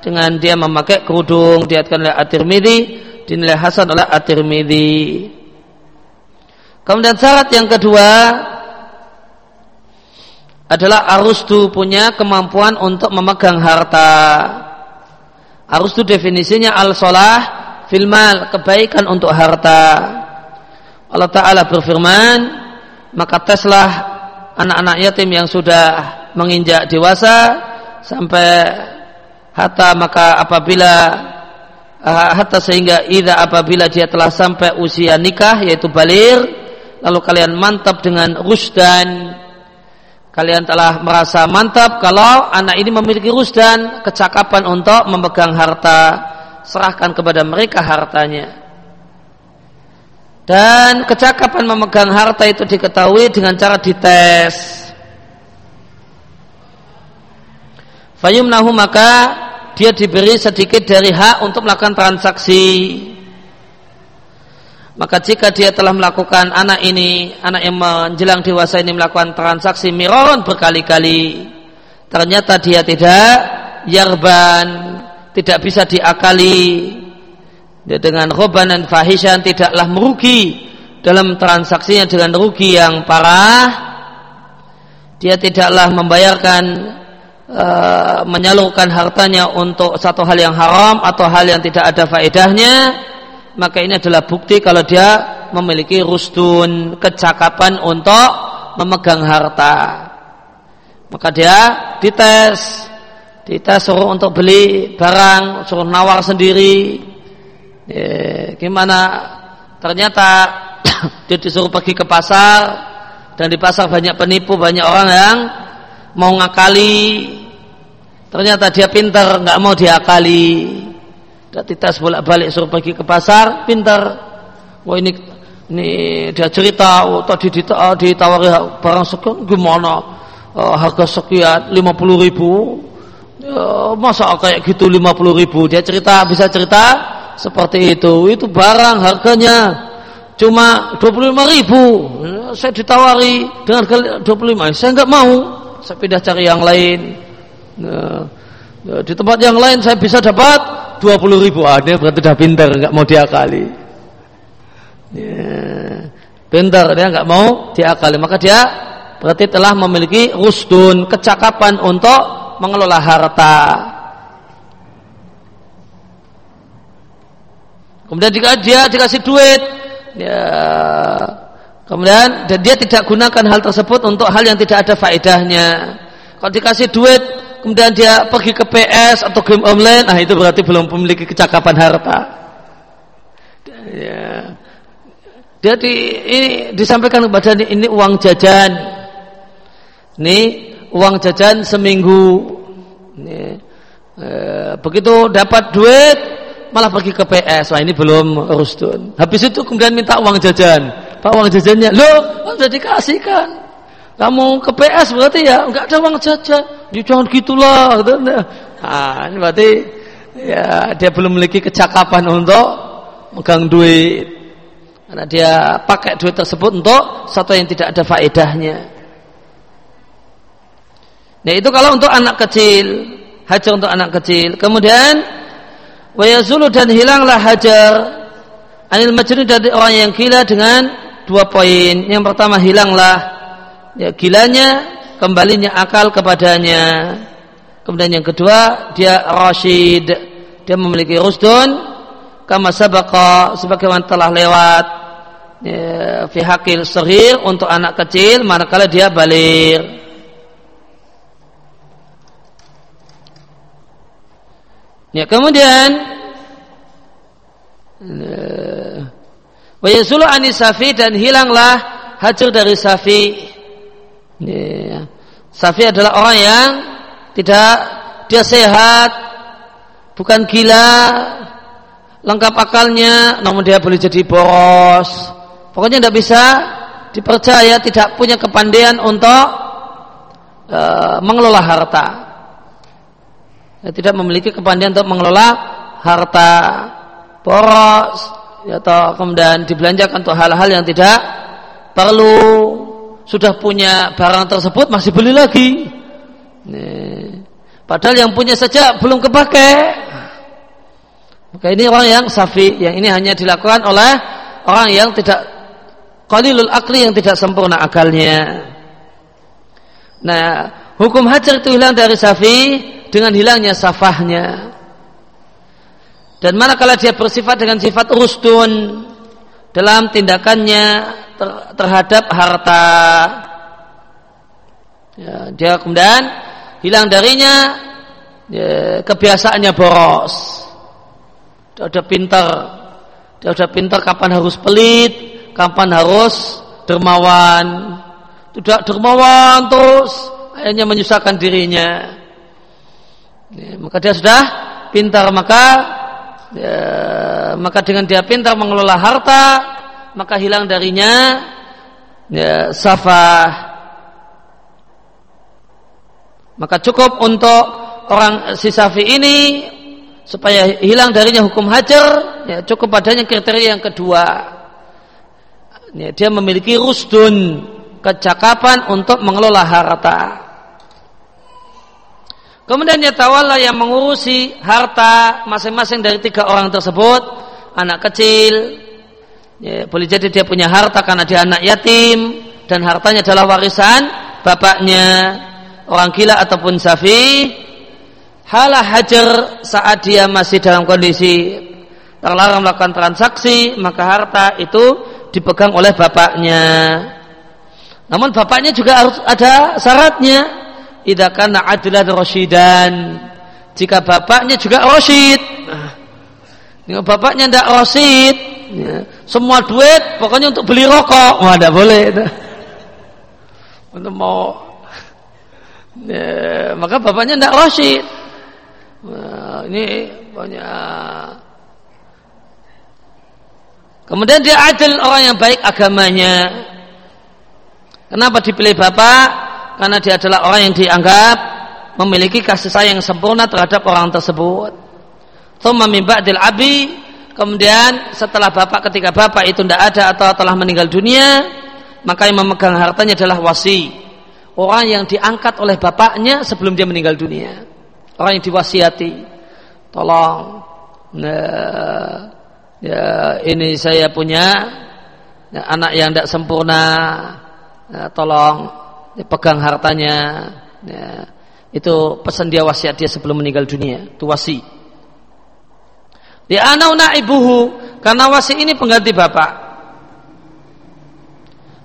dengan dia memakai kerudung diatkan oleh At-Tirmidzi dinilai hasan oleh At-Tirmidzi. Kemudian syarat yang kedua adalah Arustu punya kemampuan untuk memegang harta. Arustu definisinya al-solah filmal kebaikan untuk harta Allah Ta'ala berfirman maka teslah anak-anak yatim yang sudah menginjak dewasa sampai hatta maka apabila uh, hatta sehingga ida apabila dia telah sampai usia nikah yaitu balir lalu kalian mantap dengan rusdan. Kalian telah merasa mantap kalau anak ini memiliki rusdan kecakapan untuk memegang harta. Serahkan kepada mereka hartanya dan kecakapan memegang harta itu diketahui dengan cara dites Fayumnahu maka dia diberi sedikit dari hak untuk melakukan transaksi. Maka jika dia telah melakukan anak ini, anak yang menjelang dewasa ini melakukan transaksi miron berkali-kali, ternyata dia tidak yarban, tidak bisa diakali dia dengan roban dan fahishan tidaklah merugi dalam transaksinya dengan rugi yang parah. Dia tidaklah membayarkan Eh, menyalurkan hartanya untuk satu hal yang haram atau hal yang tidak ada faedahnya. Maka ini adalah bukti kalau dia memiliki rusdun kecakapan untuk memegang harta. Maka dia dites dites suruh untuk beli barang suruh nawar sendiri ya, gimana ternyata dia disuruh pergi ke pasar dan di pasar banyak penipu banyak orang yang mau ngakali Ternyata dia pintar, nggak mau diakali. Tidak bolak balik suruh pergi ke pasar, pintar. Wah ini ini dia cerita, oh, tadi uh, ditawari barang sekian gimana? Uh, harga sekian lima puluh ribu. Uh, masa kayak gitu lima puluh ribu? Dia cerita bisa cerita seperti itu. Itu barang harganya cuma dua puluh lima ribu. Saya ditawari dengan dua puluh lima. Saya nggak mau. Saya pindah cari yang lain Nah, nah, di tempat yang lain saya bisa dapat 20 ribu. Ah, berarti sudah pintar, nggak mau diakali. Ya, pintar, dia nggak mau diakali. Maka dia berarti telah memiliki rusdun, kecakapan untuk mengelola harta. Kemudian jika dia dikasih duit, ya, kemudian dan dia tidak gunakan hal tersebut untuk hal yang tidak ada faedahnya. Kalau dikasih duit kemudian dia pergi ke PS atau game online, nah itu berarti belum memiliki kecakapan harta. Ya. Dia di, ini disampaikan kepada ini, uang jajan. Ini uang jajan seminggu. Ini, e, begitu dapat duit malah pergi ke PS. Wah ini belum rusdun. Habis itu kemudian minta uang jajan. Pak uang jajannya, lo sudah dikasihkan. Kamu ke PS berarti ya nggak ada uang jajan. Ya jangan gitulah. Gitu. Nah, ini berarti ya dia belum memiliki kecakapan untuk megang duit. Karena dia pakai duit tersebut untuk satu yang tidak ada faedahnya. Nah itu kalau untuk anak kecil, hajar untuk anak kecil. Kemudian wayazulu dan hilanglah hajar anil majnun dari orang yang gila dengan dua poin. Yang pertama hilanglah ya gilanya, kembalinya akal kepadanya. Kemudian yang kedua dia rasyid, dia memiliki rusdun kama sabaqa sebagaimana telah lewat ya, fi hakil sahir untuk anak kecil manakala dia balir. Ya kemudian wa yasulu safi dan hilanglah hajar dari safi. Ya, safi adalah orang yang tidak dia sehat, bukan gila, lengkap akalnya, namun dia boleh jadi boros, Pokoknya tidak bisa dipercaya, tidak punya kepandaian untuk e, mengelola harta. Ya, tidak memiliki kepandaian untuk mengelola harta boros ya, atau kemudian dibelanjakan untuk hal-hal yang tidak perlu sudah punya barang tersebut masih beli lagi. Nih. Padahal yang punya saja belum kepakai. Maka ini orang yang safi, yang ini hanya dilakukan oleh orang yang tidak qalilul akli yang tidak sempurna akalnya. Nah, hukum hajar itu hilang dari safi dengan hilangnya safahnya. Dan manakala dia bersifat dengan sifat rusdun dalam tindakannya ter terhadap harta, ya, dia kemudian hilang darinya ya, kebiasaannya boros. Dia udah pintar, dia udah pintar kapan harus pelit, kapan harus dermawan tidak dermawan terus akhirnya menyusahkan dirinya ya, maka dia sudah pintar maka ya, maka dengan dia pintar mengelola harta maka hilang darinya ya, safah maka cukup untuk orang si safi ini supaya hilang darinya hukum hajar ya cukup padanya kriteria yang kedua ya, dia memiliki rusdun kecakapan untuk mengelola harta. Kemudian dia tawalla yang mengurusi harta masing-masing dari tiga orang tersebut, anak kecil, ya, boleh jadi dia punya harta karena dia anak yatim dan hartanya adalah warisan bapaknya, orang gila ataupun safi. Halah hajar saat dia masih dalam kondisi terlarang melakukan transaksi, maka harta itu dipegang oleh bapaknya. Namun bapaknya juga harus ada syaratnya. Idza kana adlan rasyidan. Jika bapaknya juga rasyid. Nah, bapaknya tidak rasyid, ya, semua duit pokoknya untuk beli rokok, wah tidak boleh. Untuk mau ya, maka bapaknya tidak rasyid. Nah, ini banyak Kemudian dia adil orang yang baik agamanya. Kenapa dipilih bapak? Karena dia adalah orang yang dianggap memiliki kasih sayang sempurna terhadap orang tersebut. Thumma min ba'dil abi Kemudian setelah bapak ketika bapak itu tidak ada atau telah meninggal dunia, maka yang memegang hartanya adalah wasi. Orang yang diangkat oleh bapaknya sebelum dia meninggal dunia. Orang yang diwasiati. Tolong nah, ya ini saya punya ya, anak yang tidak sempurna ya, tolong pegang hartanya. Ya, itu pesan dia wasiat dia sebelum meninggal dunia. Itu wasi. Ya anauna ibuhu. Karena wasi ini pengganti bapak.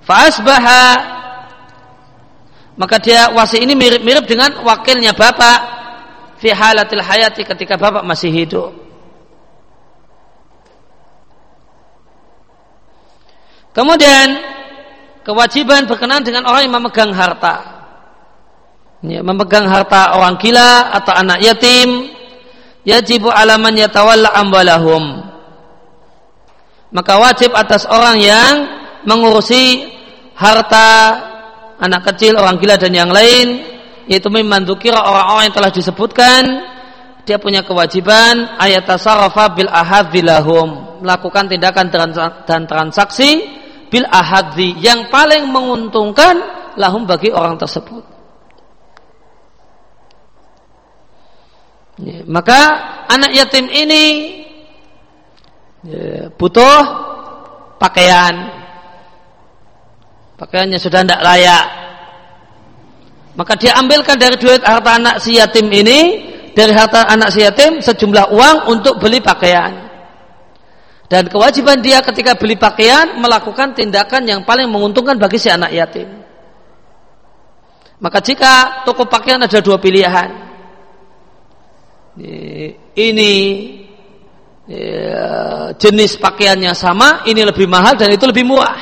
Fasbaha maka dia wasi ini mirip-mirip dengan wakilnya bapak. Fi halatil hayati ketika bapak masih hidup. Kemudian kewajiban berkenaan dengan orang yang memegang harta. Ya, memegang harta orang gila atau anak yatim yajibu alaman yatawalla ambalahum maka wajib atas orang yang mengurusi harta anak kecil, orang gila dan yang lain yaitu memandukira orang-orang yang telah disebutkan dia punya kewajiban ayat tasarrafa bil ahadzilahum melakukan tindakan dan transaksi bil ahadzi yang paling menguntungkan lahum bagi orang tersebut Ya, maka anak yatim ini ya, butuh pakaian. Pakaiannya sudah tidak layak. Maka dia ambilkan dari duit harta anak si yatim ini, dari harta anak si yatim sejumlah uang untuk beli pakaian. Dan kewajiban dia ketika beli pakaian melakukan tindakan yang paling menguntungkan bagi si anak yatim. Maka jika toko pakaian ada dua pilihan, ini ya, jenis pakaiannya sama, ini lebih mahal dan itu lebih murah.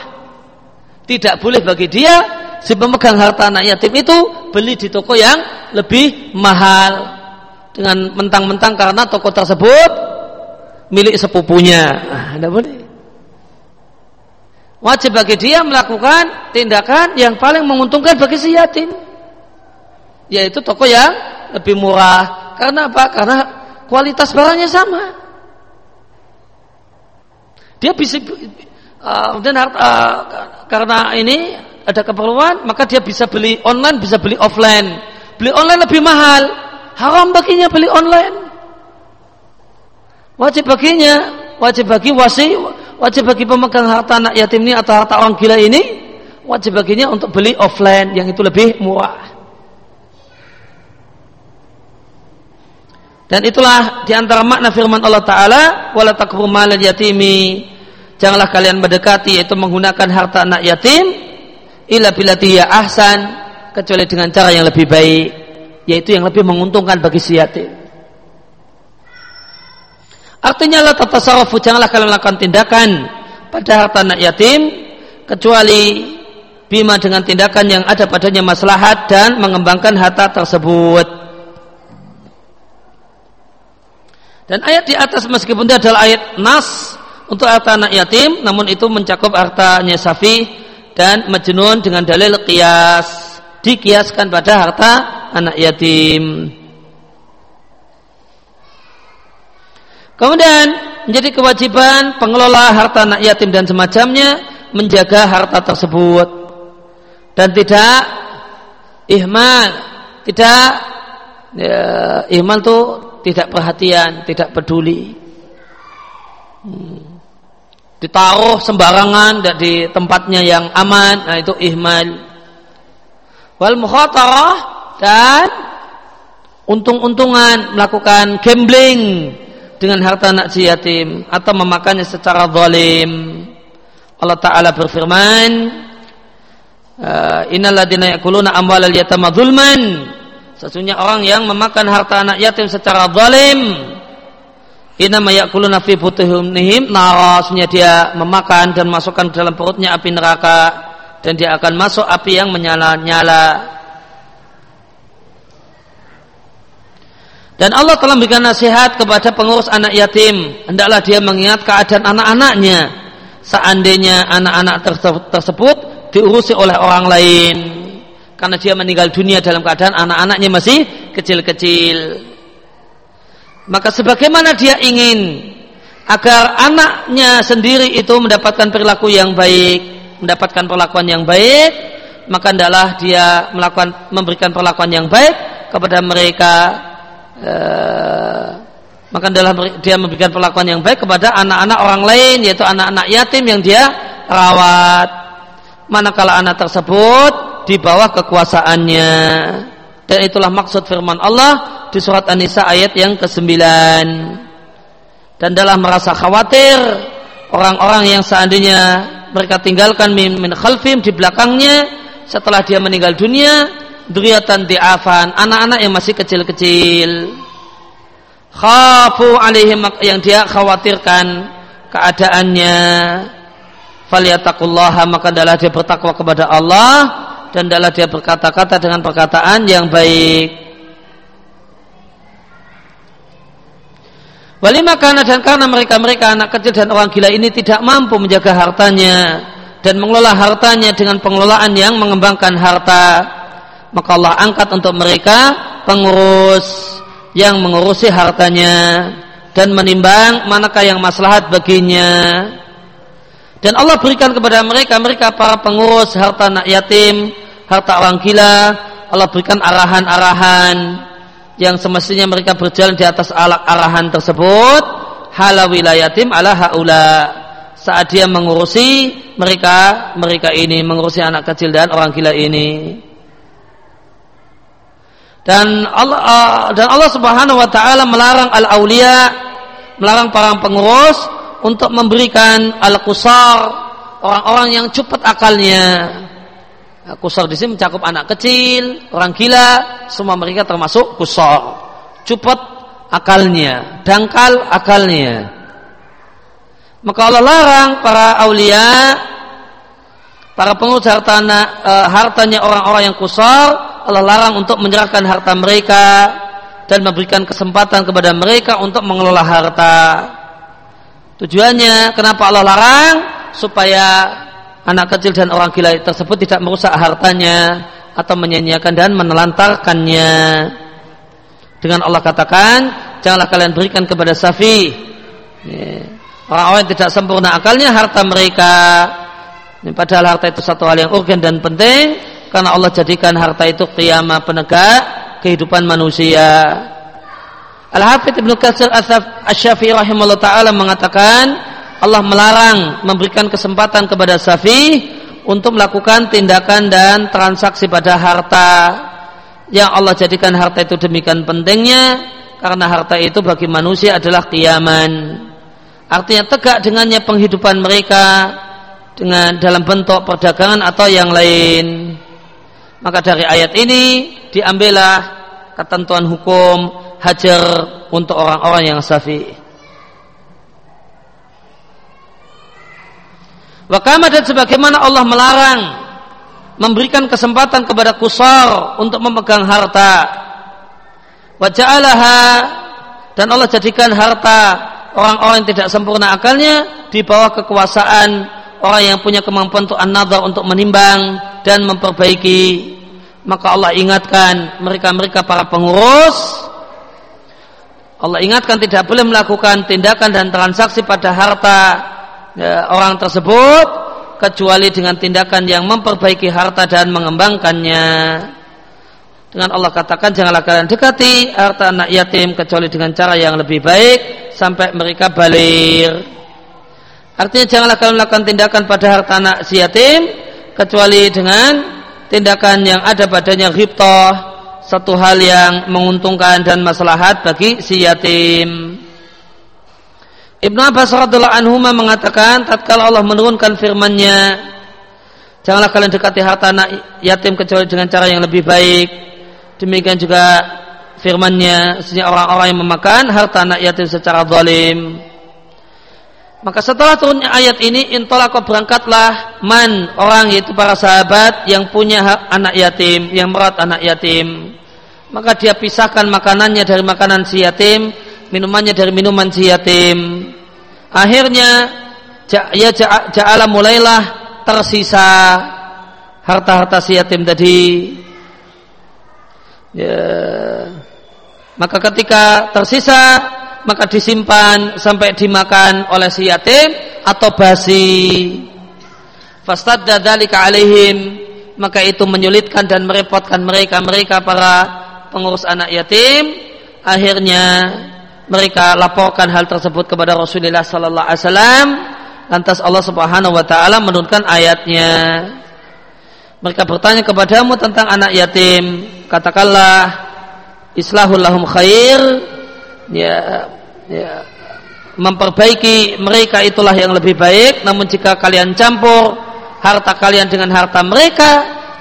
Tidak boleh bagi dia si pemegang harta anak yatim itu beli di toko yang lebih mahal dengan mentang-mentang karena toko tersebut milik sepupunya. Nah, tidak boleh. Wajib bagi dia melakukan tindakan yang paling menguntungkan bagi si yatim. Yaitu toko yang lebih murah karena apa? Karena kualitas barangnya sama. Dia bisa uh, uh, karena ini ada keperluan, maka dia bisa beli online, bisa beli offline. Beli online lebih mahal. Haram baginya beli online. Wajib baginya, wajib bagi wasi, wajib bagi pemegang harta anak yatim ini atau harta orang gila ini, wajib baginya untuk beli offline yang itu lebih murah. Dan itulah di antara makna firman Allah Ta'ala Wala malal yatimi. Janganlah kalian mendekati yaitu menggunakan harta anak yatim Ila bilatiya ahsan Kecuali dengan cara yang lebih baik Yaitu yang lebih menguntungkan bagi si yatim Artinya la tatasarafu Janganlah kalian melakukan tindakan Pada harta anak yatim Kecuali Bima dengan tindakan yang ada padanya maslahat Dan mengembangkan harta tersebut Dan ayat di atas meskipun dia adalah ayat nas untuk harta anak yatim, namun itu mencakup hartanya safi dan majnun dengan dalil kias dikiaskan pada harta anak yatim. Kemudian menjadi kewajiban pengelola harta anak yatim dan semacamnya menjaga harta tersebut dan tidak ihmal, tidak ya, ihmal itu tidak perhatian, tidak peduli. Hmm. Ditaruh sembarangan di tempatnya yang aman, nah itu ihmal. Wal mukhatarah dan untung-untungan melakukan gambling dengan harta anak si yatim atau memakannya secara zalim. Allah Taala berfirman, Innalladzina yakuluna amwalal yatama zulman Sesungguhnya orang yang memakan harta anak yatim secara zalim Inama yakuluna fi butuhumnihim narasnya dia memakan dan masukkan dalam perutnya api neraka dan dia akan masuk api yang menyala-nyala. Dan Allah telah memberikan nasihat kepada pengurus anak yatim, hendaklah dia mengingat keadaan anak-anaknya. Seandainya anak-anak tersebut diurusi oleh orang lain, karena dia meninggal dunia dalam keadaan anak-anaknya masih kecil-kecil. Maka sebagaimana dia ingin agar anaknya sendiri itu mendapatkan perilaku yang baik, mendapatkan perlakuan yang baik, maka hendaklah dia melakukan memberikan perlakuan yang baik kepada mereka. Eh, maka adalah dia memberikan perlakuan yang baik kepada anak-anak orang lain yaitu anak-anak yatim yang dia rawat manakala anak tersebut di bawah kekuasaannya. Dan itulah maksud firman Allah di surat An-Nisa ayat yang ke-9. Dan dalam merasa khawatir orang-orang yang seandainya mereka tinggalkan min, min khalfim di belakangnya setelah dia meninggal dunia duriatan di'afan. Anak-anak yang masih kecil-kecil. Khafu alaihim yang dia khawatirkan keadaannya. Faliyatakullaha maka adalah dia bertakwa kepada Allah dan adalah dia berkata-kata dengan perkataan yang baik. Walima karena dan karena mereka-mereka anak kecil dan orang gila ini tidak mampu menjaga hartanya dan mengelola hartanya dengan pengelolaan yang mengembangkan harta, maka Allah angkat untuk mereka pengurus yang mengurusi hartanya dan menimbang manakah yang maslahat baginya. Dan Allah berikan kepada mereka mereka para pengurus harta anak yatim, harta orang gila, Allah berikan arahan-arahan yang semestinya mereka berjalan di atas arahan tersebut. Hala wilayatim ala haula. Saat dia mengurusi mereka mereka ini mengurusi anak kecil dan orang gila ini dan Allah uh, dan Allah Subhanahu wa taala melarang al aulia melarang para pengurus untuk memberikan al kusar orang-orang yang cepat akalnya Kusor di sini mencakup anak kecil, orang gila, semua mereka termasuk kusor. Cepat akalnya, dangkal akalnya. Maka Allah larang para aulia, para pengurus harta, e, hartanya orang-orang yang kusor, Allah larang untuk menyerahkan harta mereka dan memberikan kesempatan kepada mereka untuk mengelola harta. Tujuannya kenapa Allah larang? Supaya anak kecil dan orang gila tersebut tidak merusak hartanya atau menyanyiakan dan menelantarkannya. Dengan Allah katakan, janganlah kalian berikan kepada safi. Ya. Orang-orang yang tidak sempurna akalnya harta mereka. Padahal harta itu satu hal yang urgen dan penting karena Allah jadikan harta itu qiyamah penegak kehidupan manusia. Al-Hafidh Ibnu Katsir Asy-Syafi'i rahimahullah taala mengatakan Allah melarang memberikan kesempatan kepada safi untuk melakukan tindakan dan transaksi pada harta. Yang Allah jadikan harta itu demikian pentingnya karena harta itu bagi manusia adalah kiaman artinya tegak dengannya penghidupan mereka dengan dalam bentuk perdagangan atau yang lain maka dari ayat ini diambillah ketentuan hukum hajar untuk orang-orang yang safi Wakama dan sebagaimana Allah melarang memberikan kesempatan kepada kusar untuk memegang harta. Waja'alaha dan Allah jadikan harta orang-orang yang tidak sempurna akalnya di bawah kekuasaan orang yang punya kemampuan untuk an untuk menimbang dan memperbaiki. Maka Allah ingatkan mereka-mereka para pengurus Allah ingatkan tidak boleh melakukan tindakan dan transaksi pada harta ya, orang tersebut kecuali dengan tindakan yang memperbaiki harta dan mengembangkannya. Dengan Allah katakan janganlah kalian dekati harta anak yatim kecuali dengan cara yang lebih baik sampai mereka balir. Artinya janganlah kalian melakukan tindakan pada harta anak si yatim kecuali dengan tindakan yang ada padanya ghibtah satu hal yang menguntungkan dan maslahat bagi si yatim. Ibnu Abbas radhiallahu anhu mengatakan tatkala Allah menurunkan firman-Nya janganlah kalian dekati harta anak yatim kecuali dengan cara yang lebih baik demikian juga firman-Nya orang-orang yang memakan harta anak yatim secara zalim maka setelah turunnya ayat ini intolako berangkatlah man orang yaitu para sahabat yang punya anak yatim yang merawat anak yatim maka dia pisahkan makanannya dari makanan si yatim minumannya dari minuman si yatim. Akhirnya ya ja'ala mulailah tersisa harta-harta si yatim tadi. Ya. Maka ketika tersisa maka disimpan sampai dimakan oleh si yatim atau basi. Fastadda dzalika alaihim maka itu menyulitkan dan merepotkan mereka mereka para pengurus anak yatim. Akhirnya mereka laporkan hal tersebut kepada Rasulullah sallallahu alaihi wasallam. Lantas Allah Subhanahu wa taala menurunkan ayatnya. Mereka bertanya kepadamu tentang anak yatim. Katakanlah islahul lahum khair. Ya, ya memperbaiki mereka itulah yang lebih baik namun jika kalian campur harta kalian dengan harta mereka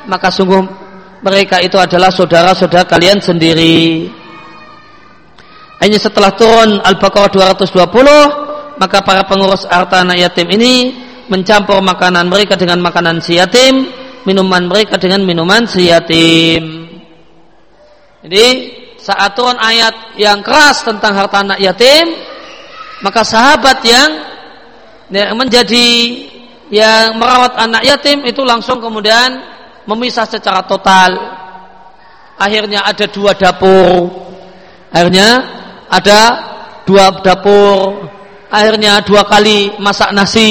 maka sungguh mereka itu adalah saudara-saudara kalian sendiri. Hanya setelah turun Al-Baqarah 220, maka para pengurus harta anak yatim ini mencampur makanan mereka dengan makanan si yatim, minuman mereka dengan minuman si yatim. Jadi saat turun ayat yang keras tentang harta anak yatim, maka sahabat yang menjadi yang merawat anak yatim itu langsung kemudian memisah secara total. Akhirnya ada dua dapur. Akhirnya ada dua dapur akhirnya dua kali masak nasi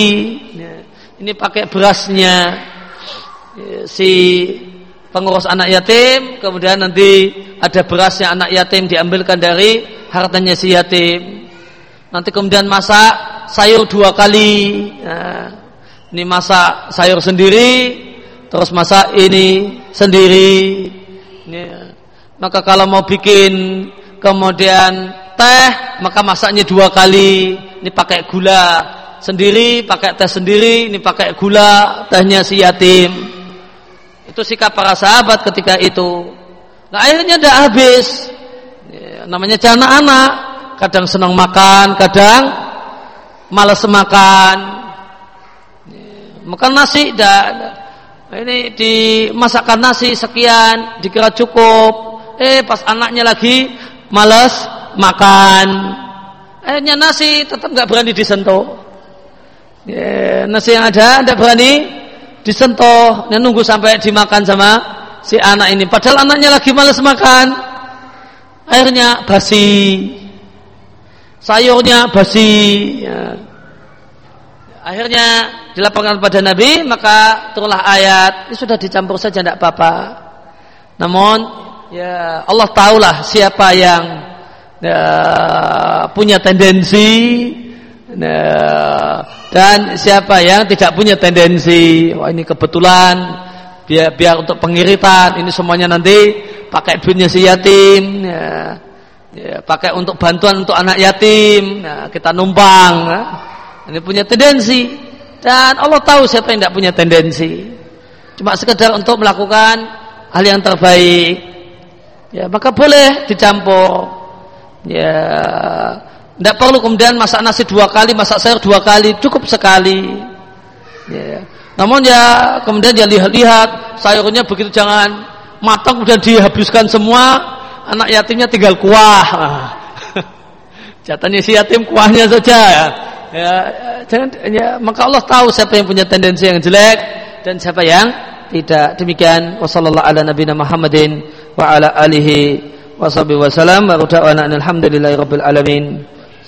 ini pakai berasnya si pengurus anak yatim kemudian nanti ada berasnya anak yatim diambilkan dari hartanya si yatim. Nanti kemudian masak sayur dua kali. Nah, ini masak sayur sendiri terus masak ini sendiri. Ini, maka kalau mau bikin kemudian teh maka masaknya dua kali. Ini pakai gula sendiri pakai teh sendiri ini pakai gula tehnya si yatim itu sikap para sahabat ketika itu. Nah akhirnya tidak habis. Ya, namanya anak anak. Kadang senang makan kadang malas makan. Ya, makan nasi dan ini dimasakkan nasi sekian dikira cukup. Eh pas anaknya lagi malas makan. Akhirnya nasi tetap nggak berani disentuh. Ya, nasi yang ada tidak berani disentuh dan nunggu sampai dimakan sama si anak ini. Padahal anaknya lagi malas makan. Akhirnya basi. Sayurnya basi. Ya. akhirnya dilaporkan pada Nabi maka turunlah ayat. Ini sudah dicampur saja tidak apa-apa. Namun ya Allah tahulah siapa yang ya, punya tendensi nah, dan siapa yang tidak punya tendensi wah ini kebetulan biar biar untuk pengiritan ini semuanya nanti pakai duitnya si yatim ya, ya, pakai untuk bantuan untuk anak yatim nah, kita numpang ya. ini punya tendensi. Dan Allah tahu siapa yang tidak punya tendensi. Cuma sekedar untuk melakukan hal yang terbaik. Ya maka boleh dicampur. Ya tidak perlu kemudian masak nasi dua kali, masak sayur dua kali, cukup sekali. Ya. Namun ya kemudian dia lihat-lihat sayurnya begitu jangan matang kemudian dihabiskan semua, anak yatimnya tinggal kuah. Jatahnya si yatim kuahnya saja ya. ya jangan ya, maka Allah tahu siapa yang punya tendensi yang jelek dan siapa yang tidak. Demikian wasallallahu ala nabiyina Muhammadin wa ala alihi wasallam wa rabbil alamin